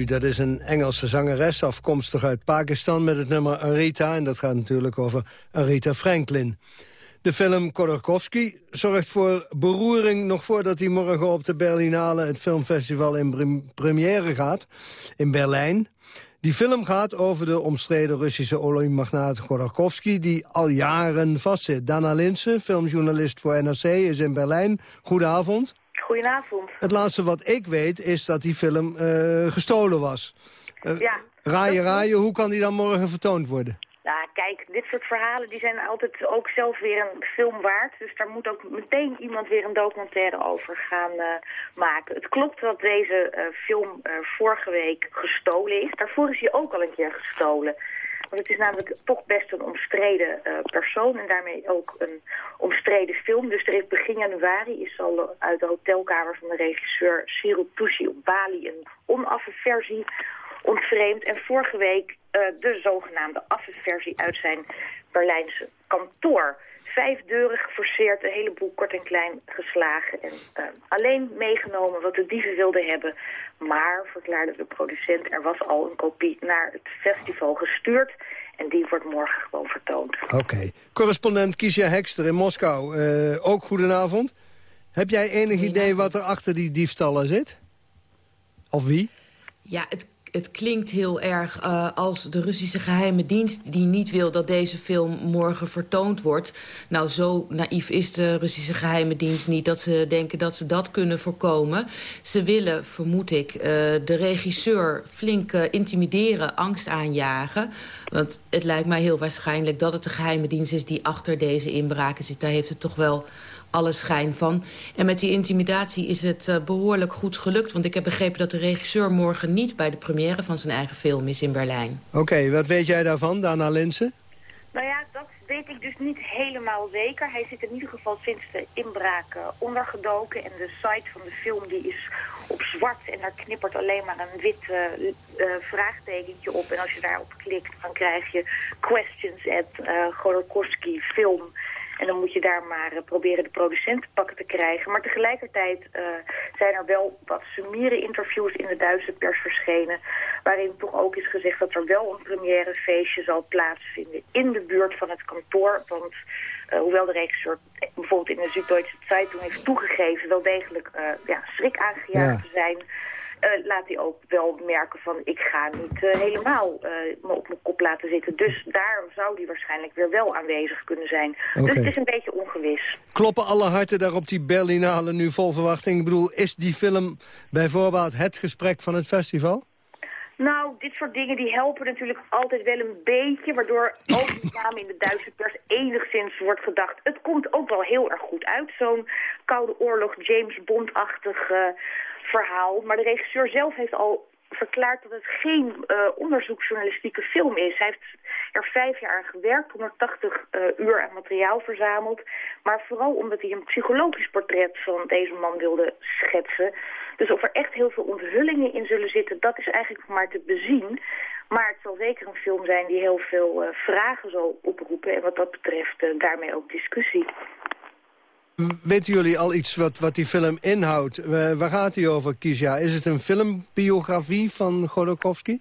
Dat is een Engelse zangeres... afkomstig uit Pakistan met het nummer Arita. En dat gaat natuurlijk over Arita Franklin. De film Khodorkovsky zorgt voor beroering... nog voordat hij morgen op de Berlinale het filmfestival in première gaat. In Berlijn. Die film gaat over de omstreden Russische oliemagnaat Khodorkovsky... die al jaren vastzit. Dana Linsen, filmjournalist voor NRC, is in Berlijn. Goedenavond. Goedenavond. Het laatste wat ik weet is dat die film uh, gestolen was. Uh, ja. Raaien, raaien, hoe kan die dan morgen vertoond worden? Ja, kijk, dit soort verhalen die zijn altijd ook zelf weer een film waard. Dus daar moet ook meteen iemand weer een documentaire over gaan uh, maken. Het klopt dat deze film vorige week gestolen is. Daarvoor is hij ook al een keer gestolen. Want het is namelijk toch best een omstreden persoon en daarmee ook een omstreden film. Dus er is begin januari is al uit de hotelkamer van de regisseur Cyril Tucci op Bali een onaffe versie ontvreemd. En vorige week de zogenaamde affenversie uit zijn Berlijnse kantoor. Vijf deuren geforceerd, een heleboel kort en klein geslagen. En uh, alleen meegenomen wat de dieven wilden hebben. Maar, verklaarde de producent, er was al een kopie naar het festival gestuurd. En die wordt morgen gewoon vertoond. Oké. Okay. Correspondent Kisha Hekster in Moskou. Uh, ook goedenavond. Heb jij enig idee wat er achter die diefstallen zit? Of wie? Ja, het het klinkt heel erg uh, als de Russische geheime dienst... die niet wil dat deze film morgen vertoond wordt. Nou, zo naïef is de Russische geheime dienst niet... dat ze denken dat ze dat kunnen voorkomen. Ze willen, vermoed ik, uh, de regisseur flink uh, intimideren, angst aanjagen. Want het lijkt mij heel waarschijnlijk dat het de geheime dienst is... die achter deze inbraken zit. Daar heeft het toch wel alle schijn van. En met die intimidatie is het uh, behoorlijk goed gelukt. Want ik heb begrepen dat de regisseur morgen niet bij de première van zijn eigen film is in Berlijn. Oké, okay, wat weet jij daarvan, Dana Linsen? Nou ja, dat weet ik dus niet helemaal zeker. Hij zit in ieder geval sinds de inbraak uh, ondergedoken. En de site van de film die is op zwart en daar knippert alleen maar een wit uh, uh, vraagtekentje op. En als je daarop klikt, dan krijg je questions at uh, Godorkovsky film. En dan moet je daar maar uh, proberen de producent te pakken te krijgen. Maar tegelijkertijd uh, zijn er wel wat summiere interviews in de Duitse pers verschenen... waarin toch ook is gezegd dat er wel een premièrefeestje zal plaatsvinden... in de buurt van het kantoor. Want uh, hoewel de regisseur bijvoorbeeld in de Zuid-Duitse Zeitung heeft toegegeven... wel degelijk ja, schrik aangejaagd ja. te zijn... Uh, laat hij ook wel merken van ik ga niet uh, helemaal uh, me op mijn kop laten zitten. Dus daar zou hij waarschijnlijk weer wel aanwezig kunnen zijn. Okay. Dus het is een beetje ongewis. Kloppen alle harten daar op die Berlinale nu vol verwachting? Ik bedoel, is die film bijvoorbeeld het gesprek van het festival? Nou, dit soort dingen die helpen natuurlijk altijd wel een beetje... waardoor ook met name in de Duitse pers enigszins wordt gedacht... het komt ook wel heel erg goed uit, zo'n Koude Oorlog, James Bond-achtig verhaal. Maar de regisseur zelf heeft al verklaard dat het geen uh, onderzoeksjournalistieke film is. Hij heeft er vijf jaar aan gewerkt, 180 uh, uur aan materiaal verzameld. Maar vooral omdat hij een psychologisch portret van deze man wilde schetsen. Dus of er echt heel veel onthullingen in zullen zitten, dat is eigenlijk maar te bezien. Maar het zal zeker een film zijn die heel veel uh, vragen zal oproepen. En wat dat betreft daarmee ook discussie. Weten jullie al iets wat, wat die film inhoudt? Uh, waar gaat hij over, Kisha? Is het een filmbiografie van Godorkovsky?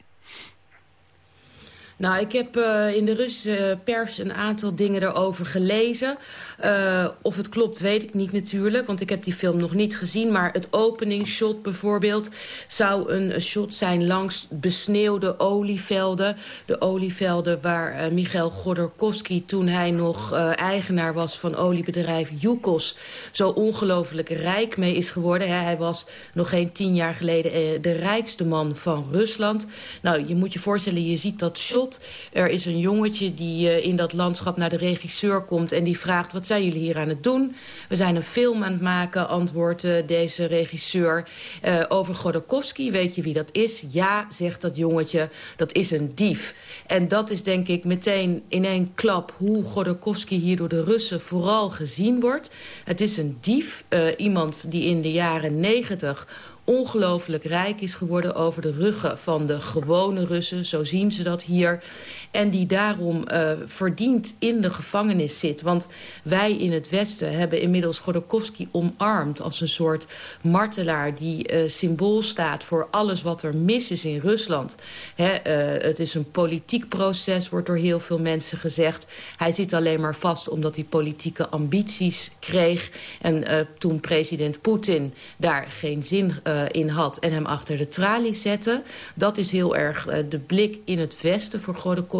Nou, ik heb uh, in de Russische pers een aantal dingen erover gelezen. Uh, of het klopt, weet ik niet natuurlijk, want ik heb die film nog niet gezien. Maar het openingsshot bijvoorbeeld zou een shot zijn langs besneeuwde olievelden. De olievelden waar uh, Michael Godorkovsky, toen hij nog eigenaar was van oliebedrijf Yukos... zo ongelooflijk rijk mee is geworden. Hij was nog geen tien jaar geleden de rijkste man van Rusland. Nou, je moet je voorstellen, je ziet dat shot er is een jongetje die uh, in dat landschap naar de regisseur komt... en die vraagt, wat zijn jullie hier aan het doen? We zijn een film aan het maken, antwoordt uh, deze regisseur. Uh, over Godorkovsky, weet je wie dat is? Ja, zegt dat jongetje, dat is een dief. En dat is denk ik meteen in één klap... hoe Godorkovsky hier door de Russen vooral gezien wordt. Het is een dief, iemand die in de jaren negentig ongelooflijk rijk is geworden over de ruggen van de gewone Russen. Zo zien ze dat hier. En die daarom uh, verdiend in de gevangenis zit. Want wij in het Westen hebben inmiddels Godorkovsky omarmd... als een soort martelaar die uh, symbool staat voor alles wat er mis is in Rusland. He, uh, het is een politiek proces, wordt door heel veel mensen gezegd. Hij zit alleen maar vast omdat hij politieke ambities kreeg. En toen president Poetin daar geen zin in had... en hem achter de tralies zette... dat is heel erg de blik in het Westen voor Godorkovsky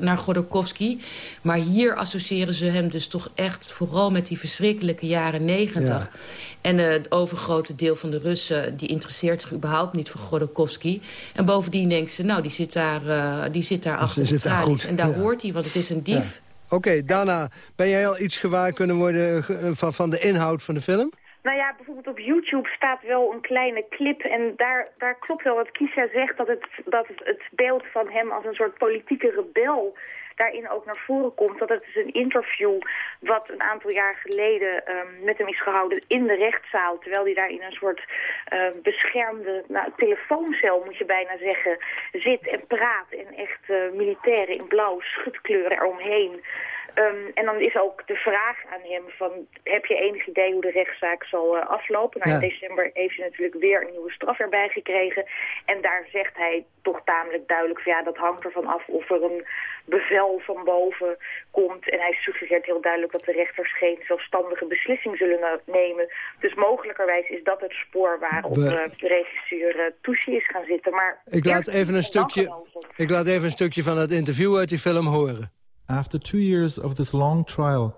naar Godorkovsky. Maar hier associëren ze hem dus toch echt vooral met die verschrikkelijke jaren negentig. Ja. En uh, het overgrote deel van de Russen die interesseert zich überhaupt niet voor Godorkovsky. En bovendien denken ze, nou, die zit daar, uh, die zit daar achter de tralies. En daar ja. hoort hij, want het is een dief. Ja. Oké, okay, Dana, ben jij al iets gewaar kunnen worden van, van de inhoud van de film? Nou ja, bijvoorbeeld op YouTube staat wel een kleine clip en daar, daar klopt wel wat Kisha zegt... dat, het, dat het, beeld van hem als een soort politieke rebel daarin ook naar voren komt. Dat het is een interview wat een aantal jaar geleden um, met hem is gehouden in de rechtszaal. Terwijl hij daar in een soort uh, beschermde nou, telefooncel, moet je bijna zeggen, zit en praat. En echt uh, militairen in blauw schutkleuren eromheen. Um, en dan is ook de vraag aan hem van, heb je enig idee hoe de rechtszaak zal uh, aflopen? Nou, ja. In december heeft hij natuurlijk weer een nieuwe straf erbij gekregen. En daar zegt hij toch tamelijk duidelijk van, ja, dat hangt ervan af of er een bevel van boven komt. En hij suggereert heel duidelijk dat de rechters geen zelfstandige beslissing zullen nemen. Dus mogelijkerwijs is dat het spoor waarop We... uh, de regisseur uh, Tucci is gaan zitten. Maar ik laat, even een stukje, ik laat even een stukje van het interview uit die film horen. After two years of this long trial,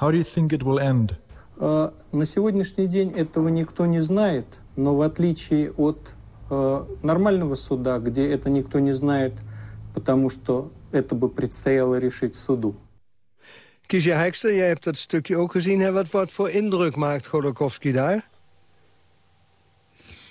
how do you think it will end? Uh, на сегодняшний день этого никто не знает, но в отличие от uh, нормального суда, где это никто не знает, потому что это бы предстояло решить суду. Hekster, jij hebt dat stukje ook gezien. Hè? Wat, wat voor indruk maakt Godorkovsky daar?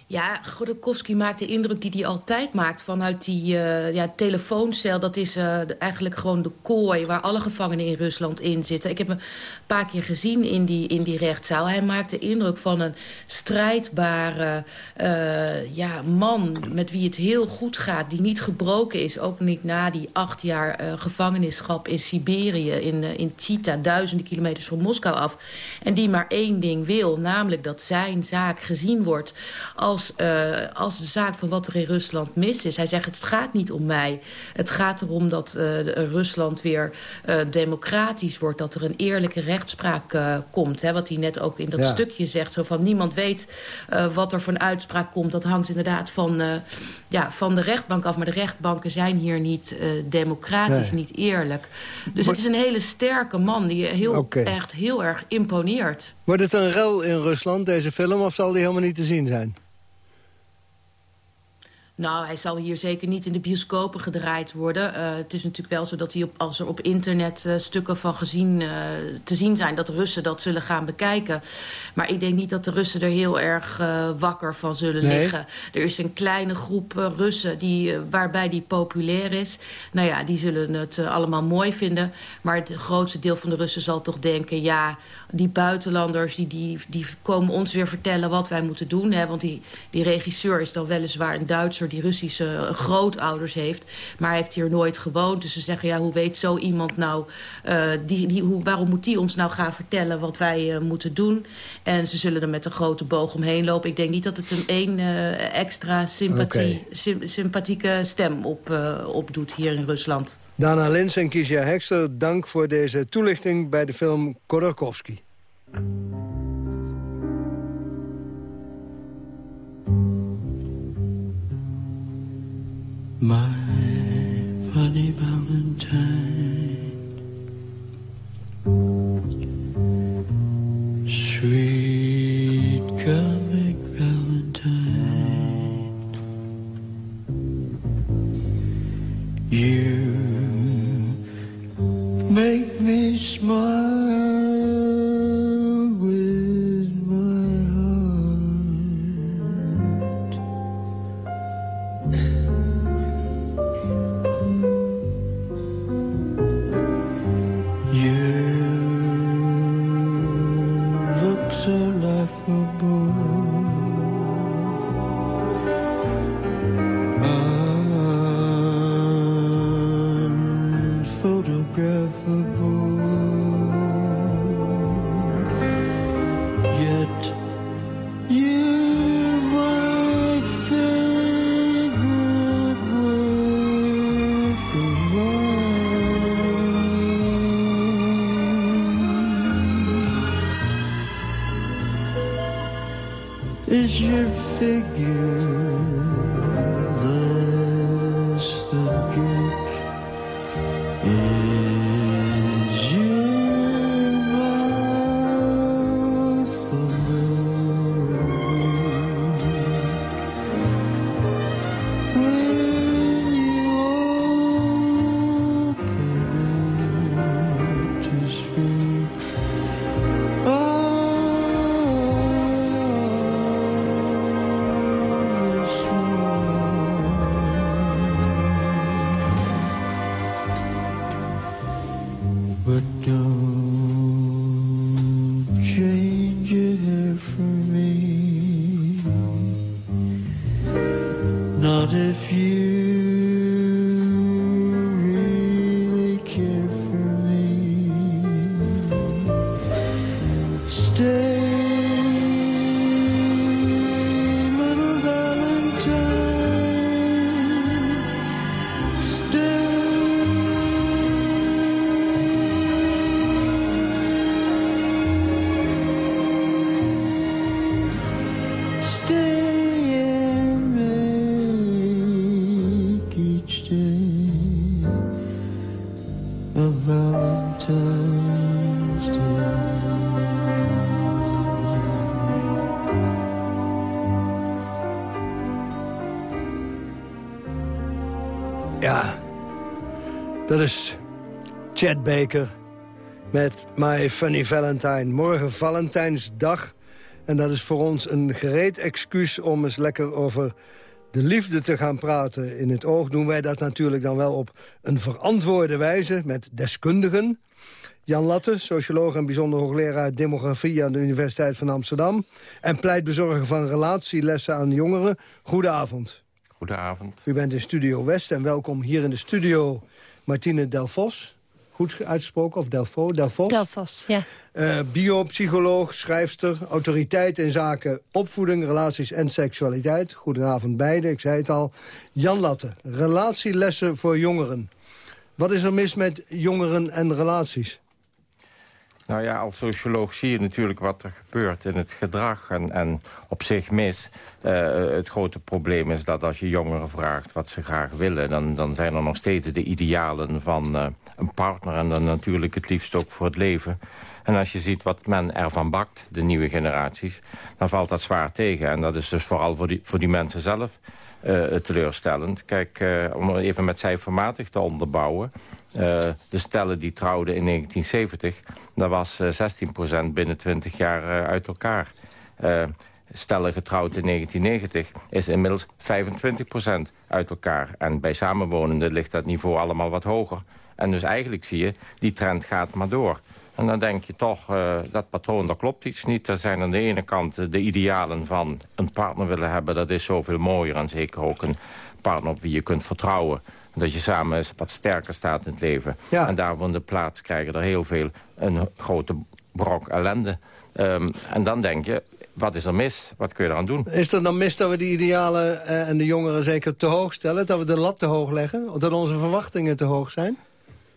Ja, Godorkovsky maakt de indruk die hij altijd maakt vanuit die uh, ja, telefooncel. Dat is uh, eigenlijk gewoon de kooi waar alle gevangenen in Rusland in zitten. Ik heb hem een paar keer gezien in die, in die rechtszaal. Hij maakt de indruk van een strijdbare uh, ja, man met wie het heel goed gaat. Die niet gebroken is, ook niet na die acht jaar gevangenisschap in Siberië, in, in Chita, duizenden kilometers van Moskou af. En die maar één ding wil, namelijk dat zijn zaak gezien wordt als als, uh, als de zaak van wat er in Rusland mis is. Hij zegt, het gaat niet om mij. Het gaat erom dat uh, Rusland weer uh, democratisch wordt. Dat er een eerlijke rechtspraak komt. Hè, wat hij net ook in dat ja. stukje zegt. Zo van, niemand weet wat er voor een uitspraak komt. Dat hangt inderdaad van, ja, van de rechtbank af. Maar de rechtbanken zijn hier niet democratisch, nee. niet eerlijk. Dus maar... het is een hele sterke man die heel, okay. echt heel erg imponeert. Wordt het een rel in Rusland, deze film, of zal die helemaal niet te zien zijn? Nou, hij zal hier zeker niet in de bioscopen gedraaid worden. Uh, het is natuurlijk wel zo dat hij op, als er op internet uh, stukken van gezien uh, te zien zijn... dat Russen dat zullen gaan bekijken. Maar ik denk niet dat de Russen er heel erg wakker van zullen nee. liggen. Er is een kleine groep Russen die, waarbij die populair is. Nou ja, die zullen het allemaal mooi vinden. Maar het grootste deel van de Russen zal toch denken... ja, die buitenlanders die, die, die komen ons weer vertellen wat wij moeten doen. Hè? Want die, die regisseur is dan weliswaar een Duitser die Russische grootouders heeft. Maar hij heeft hier nooit gewoond. Dus ze zeggen, ja, hoe weet zo iemand nou... Uh, die, die, hoe, waarom moet die ons nou gaan vertellen wat wij uh, moeten doen? En ze zullen er met een grote boog omheen lopen. Ik denk niet dat het een één uh, extra sympathie, okay. sympathieke stem op, op doet hier in Rusland. Dana Lins en Kisha Hekster, dank voor deze toelichting bij de film Kodorkovsky. My funny Valentine, if you dat is Chad Baker met My Funny Valentine. Morgen Valentijnsdag. En dat is voor ons een gereed excuus om eens lekker over de liefde te gaan praten. In het oog doen wij dat natuurlijk dan wel op een verantwoorde wijze met deskundigen. Jan Latte, socioloog en bijzonder hoogleraar demografie aan de Universiteit van Amsterdam. En pleitbezorger van relatielessen aan jongeren. Goedenavond. Goedenavond. U bent in Studio West en welkom hier in de studio Martine Delvos. Goed uitgesproken, of Delfo? Delvos? Delvos, ja. Eh, biopsycholoog, schrijfster, autoriteit in zaken opvoeding, relaties en seksualiteit. Goedenavond beiden, ik zei het al. Jan Latte, relatielessen voor jongeren. Wat is er mis met jongeren en relaties? Nou ja, als socioloog zie je natuurlijk wat er gebeurt in het gedrag en, en op zich mis. Eh, het grote probleem is dat als je jongeren vraagt wat ze graag willen... dan, dan zijn er nog steeds de idealen van eh, een partner... en dan natuurlijk het liefst ook voor het leven. En als je ziet wat men ervan bakt, de nieuwe generaties... dan valt dat zwaar tegen. En dat is dus vooral voor die, voor die mensen zelf uh, teleurstellend. Kijk, om even met cijfermatig te onderbouwen... Uh, de stellen die trouwden in 1970, daar was 16% binnen 20 jaar uit elkaar. stellen getrouwd in 1990 is inmiddels 25% uit elkaar. En bij samenwonenden ligt dat niveau allemaal wat hoger. En dus eigenlijk zie je, die trend gaat maar door. En dan denk je toch, uh, dat patroon, dat klopt iets niet. Er zijn aan de ene kant de idealen van een partner willen hebben. Dat is zoveel mooier. En zeker ook een partner op wie je kunt vertrouwen. Dat je samen wat sterker staat in het leven. Ja. En daarvoor in de plaats krijgen er heel veel een grote brok ellende. Um, en dan denk je, wat is er mis? Wat kun je eraan doen? Is er dan mis dat we die idealen uh, en de jongeren zeker te hoog stellen? Dat we de lat te hoog leggen? Of dat onze verwachtingen te hoog zijn?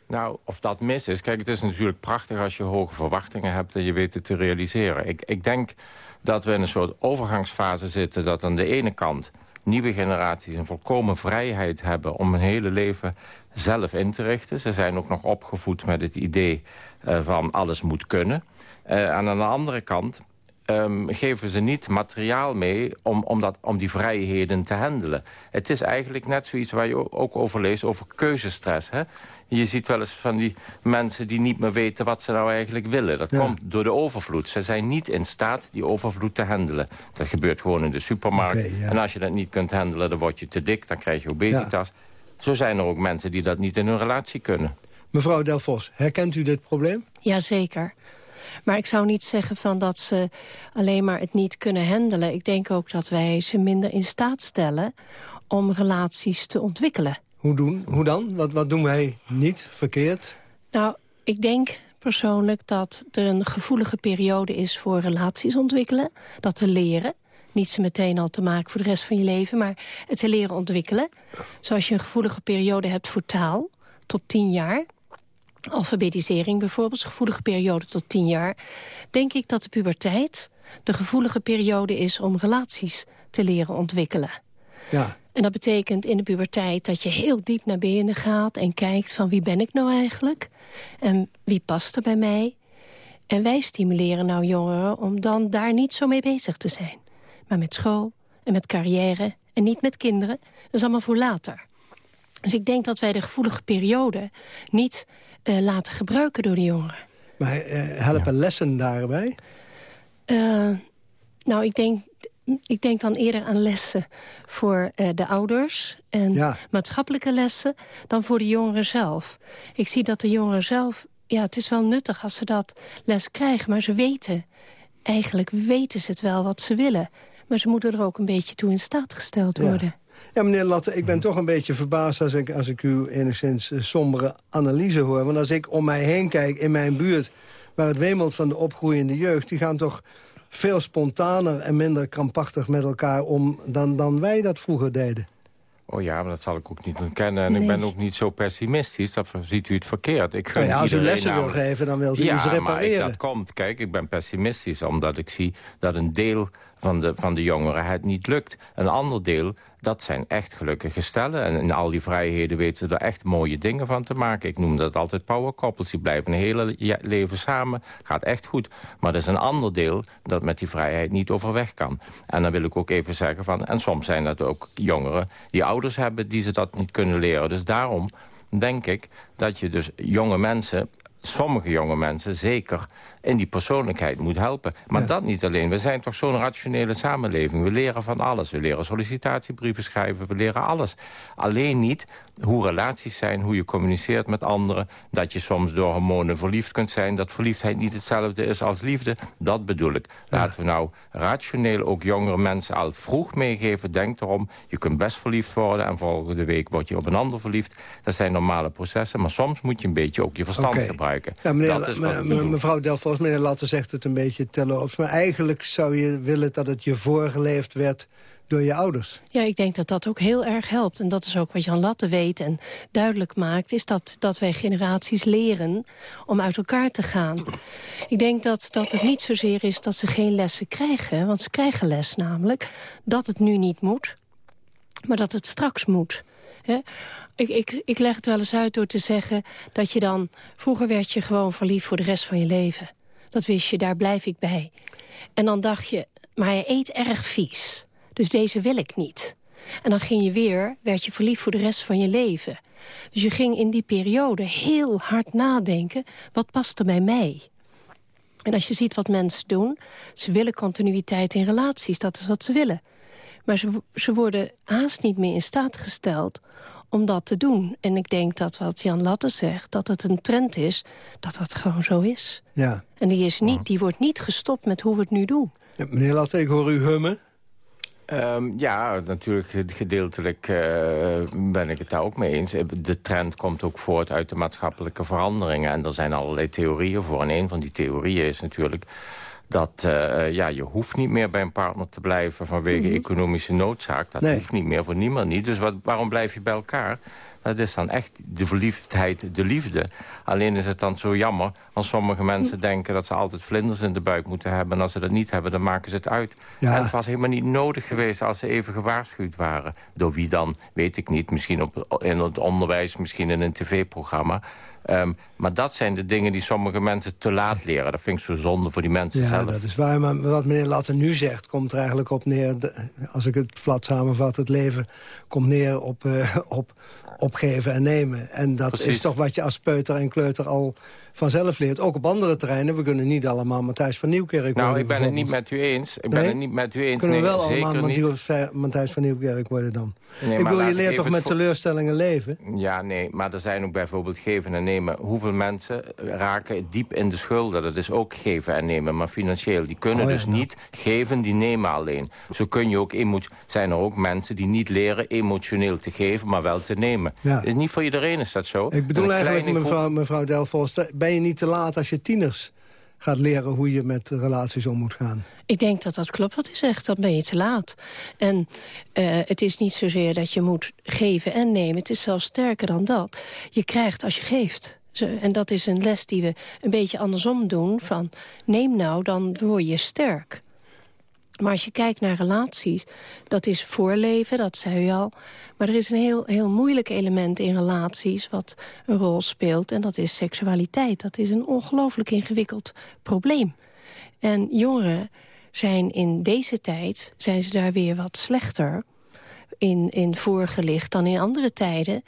Nou, of dat mis is... Kijk, het is natuurlijk prachtig als je hoge verwachtingen hebt... en je weet het te realiseren. Ik, ik denk dat we in een soort overgangsfase zitten... dat aan de ene kant nieuwe generaties een volkomen vrijheid hebben... om hun hele leven zelf in te richten. Ze zijn ook nog opgevoed met het idee uh, van alles moet kunnen. Uh, en aan de andere kant um, geven ze niet materiaal mee om, om, dat, om die vrijheden te handelen. Het is eigenlijk net zoiets waar je ook over leest, over keuzestress. Hè? Je ziet wel eens van die mensen die niet meer weten wat ze nou eigenlijk willen. Dat ja. komt door de overvloed. Ze zijn niet in staat die overvloed te handelen. Dat gebeurt gewoon in de supermarkt. Okay, ja. En als je dat niet kunt handelen, dan word je te dik. Dan krijg je obesitas. Ja. Zo zijn er ook mensen die dat niet in hun relatie kunnen. Mevrouw Delvos, herkent u dit probleem? Jazeker. Maar ik zou niet zeggen van dat ze alleen maar het niet kunnen handelen. Ik denk ook dat wij ze minder in staat stellen om relaties te ontwikkelen. Hoe, doen, hoe dan? Wat, wat doen wij niet verkeerd? Nou, ik denk persoonlijk dat er een gevoelige periode is voor relaties ontwikkelen. Dat te leren. Niet ze meteen al te maken voor de rest van je leven, maar het te leren ontwikkelen. Zoals je een gevoelige periode hebt voor taal, tot tien jaar. Alfabetisering bijvoorbeeld, een gevoelige periode tot tien jaar. Denk ik dat de puberteit de gevoelige periode is om relaties te leren ontwikkelen. Ja. En dat betekent in de puberteit dat je heel diep naar binnen gaat... en kijkt van wie ben ik nou eigenlijk? En wie past er bij mij? En wij stimuleren nou jongeren om dan daar niet zo mee bezig te zijn. Maar met school en met carrière en niet met kinderen. Dat is allemaal voor later. Dus ik denk dat wij de gevoelige periode niet uh, laten gebruiken door de jongeren. Maar uh, helpen lessen daarbij? Uh, nou, ik denk ik denk dan eerder aan lessen voor uh, de ouders... en ja. maatschappelijke lessen dan voor de jongeren zelf. Ik zie dat de jongeren zelf... Ja, het is wel nuttig als ze dat les krijgen, maar ze weten... eigenlijk weten ze het wel wat ze willen. Maar ze moeten er ook een beetje toe in staat gesteld worden. Ja. Ja, meneer Latte, ik ben toch een beetje verbaasd als ik, als ik uw enigszins sombere analyse hoor. Want als ik om mij heen kijk in mijn buurt... waar het wemelt van de opgroeiende jeugd... die gaan toch veel spontaner en minder krampachtig met elkaar om... dan, dan wij dat vroeger deden. Oh ja, maar dat zal ik ook niet ontkennen. En nee. ik ben ook niet zo pessimistisch. Dat ziet u het verkeerd. Ik nou ja, als u lessen namelijk... wil geven, dan wilt u ja, iets repareren. maar ik, dat komt. Kijk, ik ben pessimistisch omdat ik zie dat een deel van de, van de jongeren het niet lukt. Een ander deel, dat zijn echt gelukkige stellen. En in al die vrijheden weten ze er echt mooie dingen van te maken. Ik noem dat altijd powerkoppels. Die blijven een hele leven samen. Gaat echt goed. Maar er is een ander deel dat met die vrijheid niet overweg kan. En dan wil ik ook even zeggen van... en soms zijn dat ook jongeren die ouders hebben... die ze dat niet kunnen leren. Dus daarom denk ik dat je dus jonge mensen sommige jonge mensen zeker in die persoonlijkheid moet helpen. Maar ja. dat niet alleen. We zijn toch zo'n rationele samenleving. We leren van alles. We leren sollicitatiebrieven schrijven. We leren alles. Alleen niet hoe relaties zijn, hoe je communiceert met anderen. Dat je soms door hormonen verliefd kunt zijn. Dat verliefdheid niet hetzelfde is als liefde. Dat bedoel ik. Laten we nou rationeel ook jongere mensen al vroeg meegeven. Denk erom, je kunt best verliefd worden... en volgende week word je op een ander verliefd. Dat zijn normale processen. Maar soms moet je een beetje ook je verstand okay. gebruiken. Ja, meneer, me, mevrouw Delfos, meneer Latte zegt het een beetje terloops. Maar eigenlijk zou je willen dat het je voorgeleefd werd door je ouders. Ja, ik denk dat dat ook heel erg helpt. En dat is ook wat Jan Latte weet en duidelijk maakt... is dat, dat wij generaties leren om uit elkaar te gaan. Ik denk dat, dat het niet zozeer is dat ze geen lessen krijgen... want ze krijgen les namelijk, dat het nu niet moet... maar dat het straks moet. He? Ik, ik, leg het wel eens uit door te zeggen dat je dan... Vroeger werd je gewoon verliefd voor de rest van je leven. Dat wist je, daar blijf ik bij. En dan dacht je, maar hij eet erg vies. Dus deze wil ik niet. En dan ging je weer, werd je verliefd voor de rest van je leven. Dus je ging in die periode heel hard nadenken... wat past er bij mij? En als je ziet wat mensen doen... ze willen continuïteit in relaties, dat is wat ze willen. Maar ze, ze worden haast niet meer in staat gesteld om dat te doen. En ik denk dat wat Jan Latte zegt, dat het een trend is... dat dat gewoon zo is. Ja. En die, is niet, die wordt niet gestopt met hoe we het nu doen. Ja, meneer Latte, ik hoor u hummen. Um, ja, natuurlijk gedeeltelijk uh, ben ik het daar ook mee eens. De trend komt ook voort uit de maatschappelijke veranderingen. En er zijn allerlei theorieën voor. En een van die theorieën is natuurlijk dat uh, ja, je hoeft niet meer bij een partner te blijven vanwege mm -hmm. economische noodzaak. Dat nee. hoeft niet meer, voor niemand niet. Dus wat, waarom blijf je bij elkaar? Dat is dan echt de verliefdheid, de liefde. Alleen is het dan zo jammer als sommige mensen denken... dat ze altijd vlinders in de buik moeten hebben. En als ze dat niet hebben, dan maken ze het uit. Ja. En het was helemaal niet nodig geweest als ze even gewaarschuwd waren. Door wie dan, weet ik niet. Misschien op, in het onderwijs, misschien in een tv-programma. Um, maar dat zijn de dingen die sommige mensen te laat leren. Dat vind ik zo zonde voor die mensen ja, zelf. dat is waar. Maar wat meneer Latte nu zegt, komt er eigenlijk op neer... Als ik het plat samenvat, het leven komt neer op, uh, op opgeven en nemen. En dat Precies. is toch wat je als peuter en kleuter al vanzelf leert. Ook op andere terreinen. We kunnen niet allemaal Matthijs van Nieuwkerk Nou, worden. ik ben het niet met u eens. Ik ben Nee? het niet met u eens. Kunnen we nee, wel zeker allemaal niet. Matthijs- van Nieuwkerk worden dan? Nee, ik bedoel, je leert toch met teleurstellingen leven? Ja, nee, maar er zijn ook bijvoorbeeld geven en nemen. Hoeveel mensen raken diep in de schulden? Dat is ook geven en nemen, maar financieel. Die kunnen Oh ja, dus nou. niet geven, die nemen alleen. Zo kun je ook zijn er ook mensen die niet leren emotioneel te geven, maar wel te nemen. Ja. Is niet voor iedereen is dat zo. Ik bedoel eigenlijk, mevrouw, mevrouw Delfos, ben je niet te laat als je tieners gaat leren hoe je met relaties om moet gaan? Ik denk dat dat klopt wat u zegt, dan ben je te laat. En eh, het is niet zozeer dat je moet geven en nemen. Het is zelfs sterker dan dat. Je krijgt als je geeft. En dat is een les die we een beetje andersom doen. Van neem nou, dan word je sterk. Maar als je kijkt naar relaties, dat is voorleven, dat zei u al. Maar er is een heel, heel moeilijk element in relaties wat een rol speelt. En dat is seksualiteit. Dat is een ongelooflijk ingewikkeld probleem. En jongeren zijn in deze tijd, zijn ze daar weer wat slechter in, in voorgelicht dan in andere tijden.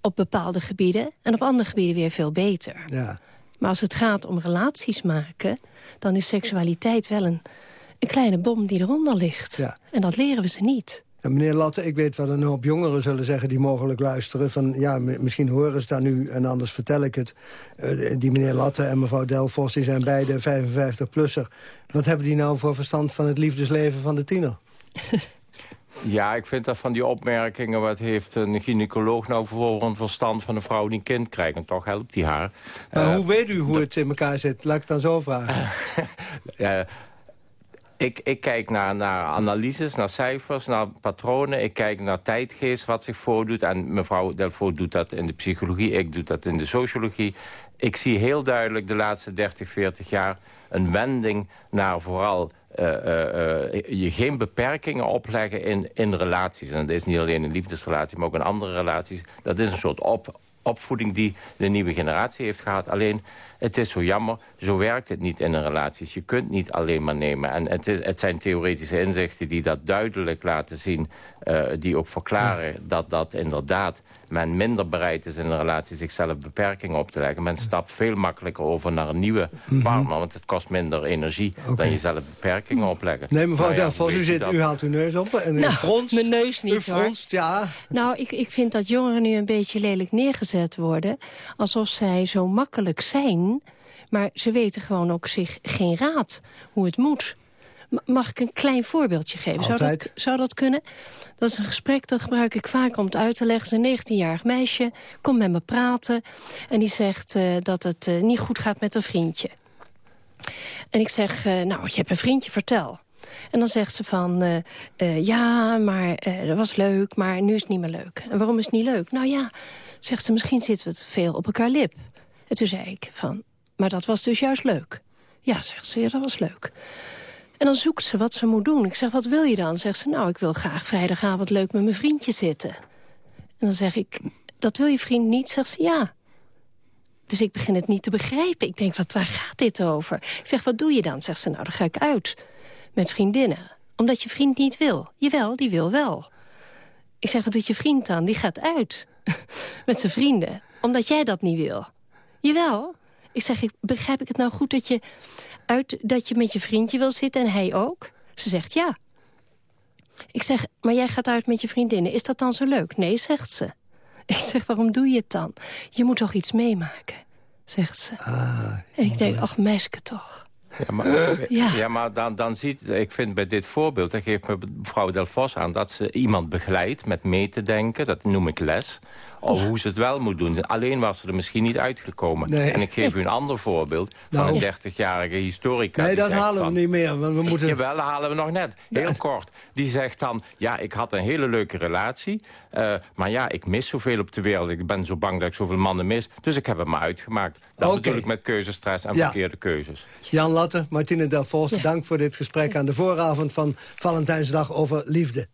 Op bepaalde gebieden en op andere gebieden weer veel beter. Ja. Maar als het gaat om relaties maken, dan is seksualiteit wel een, een kleine bom die eronder ligt. Ja. En dat leren we ze niet. Ja, meneer Latte, ik weet wat een hoop jongeren zullen zeggen... die mogelijk luisteren van, ja, misschien horen ze dat nu... en anders vertel ik het. Eh, die meneer Latte en mevrouw Delfos die zijn beide 55-plusser. Wat hebben die nou voor verstand van het liefdesleven van de tiener? Ja, ik vind dat van die opmerkingen... wat heeft een gynaecoloog nou voor een verstand van een vrouw die een kind krijgt? En toch helpt die haar. Maar Eh, hoe weet u hoe het in elkaar zit? Laat ik het dan zo vragen. Eh, ik, ik kijk naar, naar analyses, naar cijfers, naar patronen. Ik kijk naar tijdgeest, wat zich voordoet. En mevrouw Delvaux doet dat in de psychologie, ik doe dat in de sociologie. Ik zie heel duidelijk de laatste 30, 40 jaar een wending naar vooral... eh, eh, eh, je geen beperkingen opleggen in, in relaties. En dat is niet alleen een liefdesrelatie, maar ook in andere relaties. Dat is een soort op, opvoeding die de nieuwe generatie heeft gehad. Alleen, het is zo jammer, zo werkt het niet in een relatie. Je kunt niet alleen maar nemen. En het, is, het zijn theoretische inzichten die dat duidelijk laten zien... eh, die ook verklaren dat dat inderdaad men minder bereid is in een relatie... zichzelf beperkingen op te leggen. Men stapt veel makkelijker over naar een nieuwe Mhm. partner... want het kost minder energie dan jezelf beperkingen opleggen. Nee, mevrouw Nou ja, Delfos, u, zit, dat? u haalt uw neus op en u Nou, fronst. mijn neus niet, U fronst, ja. Nou, ik, ik vind dat jongeren nu een beetje lelijk neergezet worden. Alsof zij zo makkelijk zijn. Maar ze weten gewoon ook zich geen raad hoe het moet. Ma- Mag ik een klein voorbeeldje geven? Zou dat, zou dat kunnen? Dat is een gesprek dat gebruik ik vaak om het uit te leggen. Een 19-jarig meisje komt met me praten. En die zegt eh, dat het eh, niet goed gaat met een vriendje. En ik zeg, eh, nou, je hebt een vriendje, vertel. En dan zegt ze van, ja, maar eh, dat was leuk, maar nu is het niet meer leuk. En waarom is het niet leuk? Nou ja, zegt ze, misschien zitten we te veel op elkaar lip. En toen zei ik van, maar dat was dus juist leuk. Ja, zegt ze, dat was leuk. En dan zoekt ze wat ze moet doen. Ik zeg, wat wil je dan? Zegt ze, nou, ik wil graag vrijdagavond leuk met mijn vriendje zitten. En dan zeg ik, dat wil je vriend niet? Zegt ze, ja. Dus ik begin het niet te begrijpen. Ik denk, wat, waar gaat dit over? Ik zeg, wat doe je dan? Zegt ze, nou, dan ga ik uit met vriendinnen. Omdat je vriend niet wil. Jawel, die wil wel. Ik zeg, wat doet je vriend dan? Die gaat uit met zijn vrienden. Omdat jij dat niet wil. Jawel. Ik zeg, ik, begrijp ik het nou goed dat je, uit, dat je met je vriendje wil zitten en hij ook? Ze zegt ja. Ik zeg, maar jij gaat uit met je vriendinnen. Is dat dan zo leuk? Nee, zegt ze. Ik zeg, waarom doe je het dan? Je moet toch iets meemaken, zegt ze. en ik denk, ach, meisje toch. Ja, maar, Ja. ja. maar dan, dan ziet, ik vind bij dit voorbeeld, dat geeft mevrouw Delvos aan... dat ze iemand begeleidt met mee te denken, dat noem ik les... over hoe ze het wel moet doen. Alleen was ze er misschien niet uitgekomen. Nee. En ik geef u een ander voorbeeld Nou. van een 30-jarige historica. Nee, dat halen van- we niet meer, want we moeten... Jawel, dat halen we nog net. Heel kort. Die zegt dan, ja, ik had een hele leuke relatie... eh, maar ja, ik mis zoveel op de wereld. Ik ben zo bang dat ik zoveel mannen mis. Dus ik heb het maar uitgemaakt. Dat Oké. bedoel ik met keuzestress en verkeerde keuzes. Jan Martine Delfos, dank voor dit gesprek aan de vooravond van Valentijnsdag over liefde.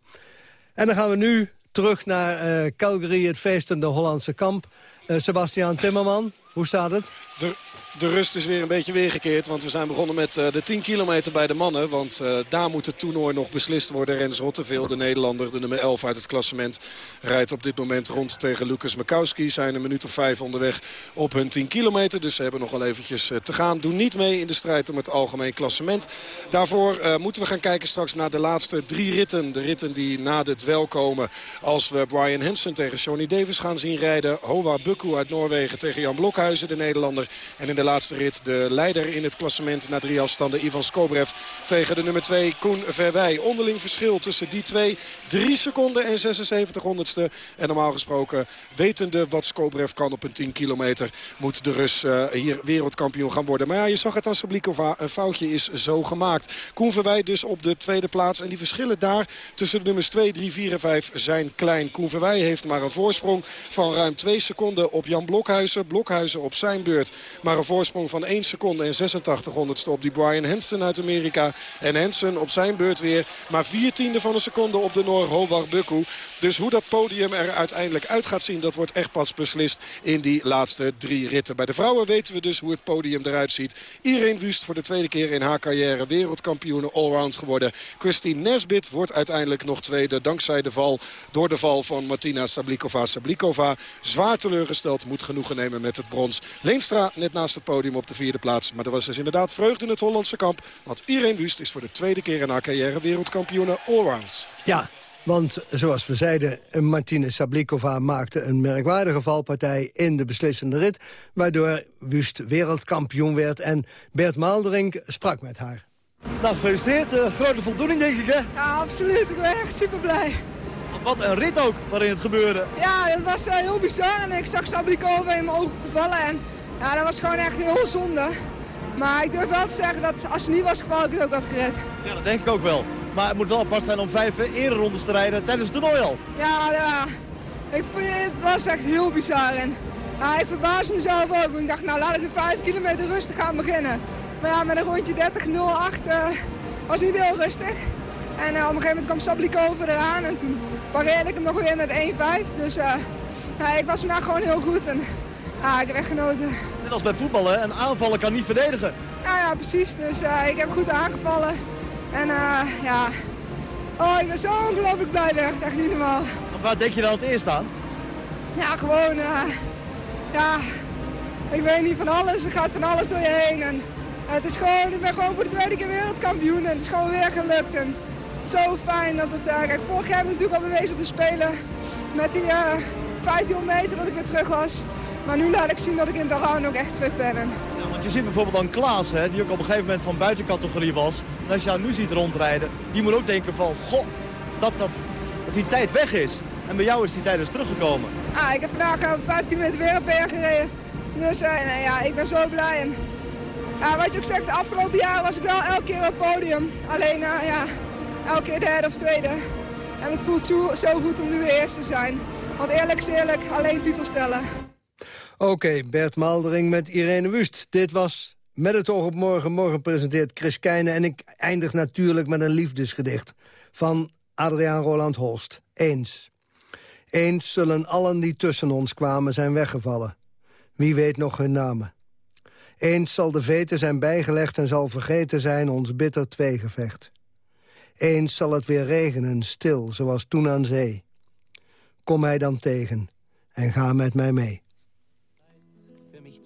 En dan gaan we nu terug naar eh, Calgary, het feestende Hollandse kamp. Eh, Sebastian Timmerman, hoe staat het? De, de rust is weer een beetje weergekeerd. Want we zijn begonnen met eh, de 10 kilometer bij de mannen. Want eh, daar moet het toernooi nog beslist worden. Rens Rotteveel, de Nederlander, de nummer 11 uit het klassement... rijdt op dit moment rond tegen Lucas Makowski. Zijn een minuut of vijf onderweg op hun 10 kilometer. Dus ze hebben nog wel eventjes eh, te gaan. Doen niet mee in de strijd om het algemeen klassement. Daarvoor moeten we gaan kijken straks naar de laatste drie ritten. De ritten die na de dwel komen. Als we Brian Hansen tegen Johnny Davis gaan zien rijden. Hova Bukku uit Noorwegen tegen Jan Blokhuizen, de Nederlander. En in de laatste rit. De leider in het klassement na drie afstanden Ivan Skobrev tegen de nummer 2 Koen Verwij. Onderling verschil tussen die twee. 3 seconden en 76 honderdste. En normaal gesproken wetende wat Skobrev kan op een 10 kilometer... moet de Rus uh, hier wereldkampioen gaan worden. Maar ja, je zag het aan Sablikova. Een foutje is zo gemaakt. Koen Verwij dus op de tweede plaats. En die verschillen daar tussen de nummers 2, 3, 4 en 5 zijn klein. Koen Verwij heeft maar een voorsprong van ruim 2 seconden op Jan Blokhuizen. Blokhuizen op zijn beurt. Maar een voorsprong van 1 seconde en 86 honderdste op die Brian Hansen uit Amerika. En Hansen op zijn beurt weer maar 4 tiende van een seconde op de Noor Howard Bukku. Dus hoe dat podium er uiteindelijk uit gaat zien... dat wordt echt pas beslist in die laatste drie ritten. Bij de vrouwen weten we dus hoe het podium eruit ziet. Irene Wust voor de tweede keer in haar carrière wereldkampioene allround geworden. Christine Nesbit wordt uiteindelijk nog tweede... dankzij de val, door de val van Martina Sablikova. Sablikova zwaar teleurgesteld, moet genoegen nemen met het brons. Leenstra net naast het podium op de vierde plaats. Maar er was dus inderdaad vreugde in het Hollandse kamp. Want Irene Wust is voor de tweede keer in haar carrière wereldkampioene allround. Ja, want zoals we zeiden, Martine Sablikova maakte een merkwaardige valpartij in de beslissende rit. Waardoor Wust wereldkampioen werd en Bert Maalderink sprak met haar. Nou, gefeliciteerd. Uh, grote voldoening, denk ik, hè? Ja, absoluut. Ik ben echt super blij. Wat een rit ook waarin het gebeurde. Ja, het was uh, heel bizar en ik zag Sablikova in mijn ogen gevallen. En ja, dat was gewoon echt heel zonde. Maar ik durf wel te zeggen dat als ze niet was gevallen, ik het ook had gered. Ja, dat denk ik ook wel. Maar het moet wel apart zijn om vijf rondes te rijden tijdens het toernooi al. Ja, ja. Ik vond, het was echt heel bizar. En, ja, ik verbaasde mezelf ook. Ik dacht, nou laat ik de vijf kilometer rustig gaan beginnen. Maar ja, met een rondje 30-08 uh, was niet heel rustig. En uh, op een gegeven moment kwam Sablikova eraan en toen pareerde ik hem nog weer met 1-5. Dus uh, ja, ik was vandaag gewoon heel goed en ja, ik heb echt genoten. Net als bij voetballen, een aanvaller kan niet verdedigen. Ja, ja precies. Dus ik heb goed aangevallen. En ja, oh, ik ben zo ongelooflijk blij weg. Echt niet normaal. Want waar denk je dan het eerst aan? Ja, gewoon, ja, ik weet niet van alles. Er gaat van alles door je heen. En, het is gewoon, ik ben gewoon voor de tweede keer wereldkampioen en het is gewoon weer gelukt. En, zo fijn dat het... Kijk, vorig jaar heb ik natuurlijk al bewezen op de Spelen met die uh, 1500 meter dat ik weer terug was. Maar nu laat ik zien dat ik in allround ook echt terug ben. Ja, want je ziet bijvoorbeeld aan Klaas, hè, die ook op een gegeven moment van buitencategorie was. En als je jou nu ziet rondrijden, die moet ook denken van... Goh, dat, dat, dat die tijd weg is. En bij jou is die tijd dus teruggekomen. Ah, ik heb vandaag uh, 15 meter weer een PR gereden. Dus nee, ja, ik ben zo blij. En, wat je ook zegt, de afgelopen jaren was ik wel elke keer op het podium. Alleen, ja, elke keer derde of tweede. En het voelt zo, zo goed om nu weer eerst te zijn. Want eerlijk is eerlijk, alleen titel stellen. Oké, Bert Maldering met Irene Wust. Dit was Met het oog op morgen. Morgen presenteert Chris Keijnen. En ik eindig natuurlijk met een liefdesgedicht van Adriaan Roland Holst. Eens. Eens zullen allen die tussen ons kwamen zijn weggevallen. Wie weet nog hun namen. Eens zal de veten zijn bijgelegd en zal vergeten zijn ons bitter tweegevecht. Eens zal het weer regenen, stil, zoals toen aan zee. Kom mij dan tegen en ga met mij mee.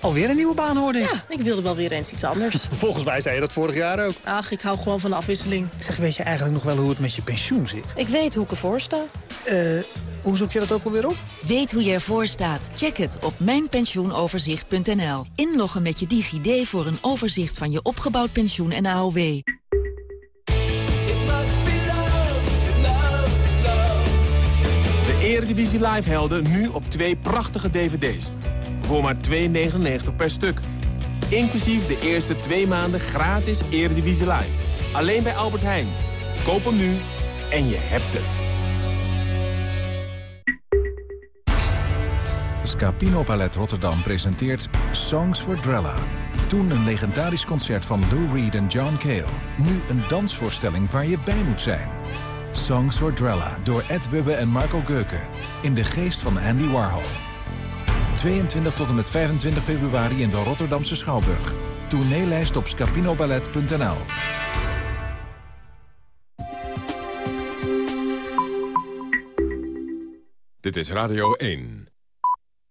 Alweer een nieuwe baan hoorde ik. Ja, ik wilde wel weer eens iets anders. Volgens mij zei je dat vorig jaar ook. Ach, ik hou gewoon van de afwisseling. Zeg, weet je eigenlijk nog wel hoe het met je pensioen zit? Ik weet hoe ik ervoor sta. Eh, hoe zoek je dat ook alweer op? Weet hoe je ervoor staat? Check het op mijnpensioenoverzicht.nl. Inloggen met je DigiD voor een overzicht van je opgebouwd pensioen en AOW. De Eredivisie Live helden nu op twee prachtige dvd's voor maar 2,99 per stuk. Inclusief de eerste twee maanden gratis Eredivisie Live. Alleen bij Albert Heijn. Koop hem nu en je hebt het. Scapino Ballet Rotterdam presenteert Songs for Drella. Toen een legendarisch concert van Lou Reed en John Cale. Nu een dansvoorstelling waar je bij moet zijn. Songs for Drella door Ed Wubbe en Marco Geuken. In de geest van Andy Warhol. 22 tot en met 25 februari in de Rotterdamse Schouwburg. Tourneellijst op scapinoballet.nl Dit is Radio 1.